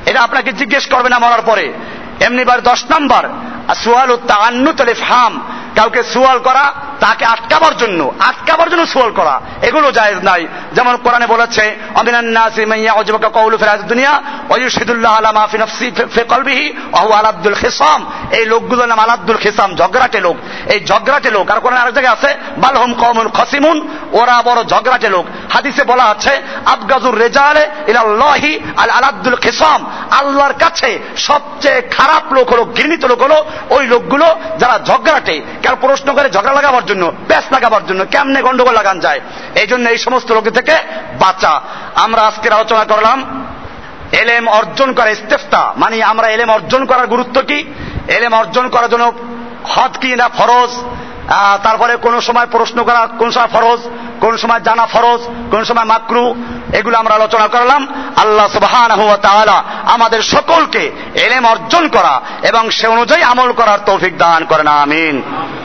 এটা আপনাকে জিজ্ঞেস করবে না মরার পরে। এমনিবার দশ নম্বর সুয়াল আন্নুতলে ফাম কাউকে সোয়াল করা তাকে আটকাবার জন্য আটকাবার জন্য সুয়াল করা, এগুলো জায়েজ নাই। যেমন কোরআনে বলেছে, অমিনান নাসি মাইয়া কওলু দুনিয়া, ওয়া ইউশহিদুল্লাহ আলা মা ফি ফি কলবিহি, ওয়া হুয়া খিসাম। এই লোকগুলোর নাম আলাদুল খিসাম, ঝগড়াটে লোক। এই ঝগড়াটে লোক, আর আরেক জায়গায় আছে বালহুম কওমুন খসিমুন ওরা বড় ঝগড়াটে লোক। হাদিসে বলা আছে, আবগাজুর রেজালে ইলাল্লাহি আল আলাদুল খিসাম আল্লাহর কাছে সবচেয়ে খারাপ লোক হলো, ঘৃণিত লোক হলো ওই লোকগুলো যারা ঝগড়াটে। কেন প্রশ্ন করে, ঝগড়া লাগাবার জন্য প্যাস লাগাবার জন্য কেমনে গন্ডগোল লাগান যায়? এই জন্য এই সমস্ত লোকের থেকে বাঁচা। আমরা আজকের আলোচনা করলাম এলেম অর্জন করা ইস্তেফতা। মানে আমরা এলেম অর্জন করার গুরুত্ব কি? এলেম অর্জন করার জন্য হদ কি না ফরজ? তারপরে কোন সময় প্রশ্ন করা কোন সময় ফরজ? কোন সময় জানা ফরজ? কোন সময় মাকরু? এগুলো আমরা আলোচনা করলাম। আল্লাহ সুবহান আমাদের সকলকে এলেম অর্জন করা এবং সে অনুযায়ী আমল করার তৌফিক দান করেন। আমিন।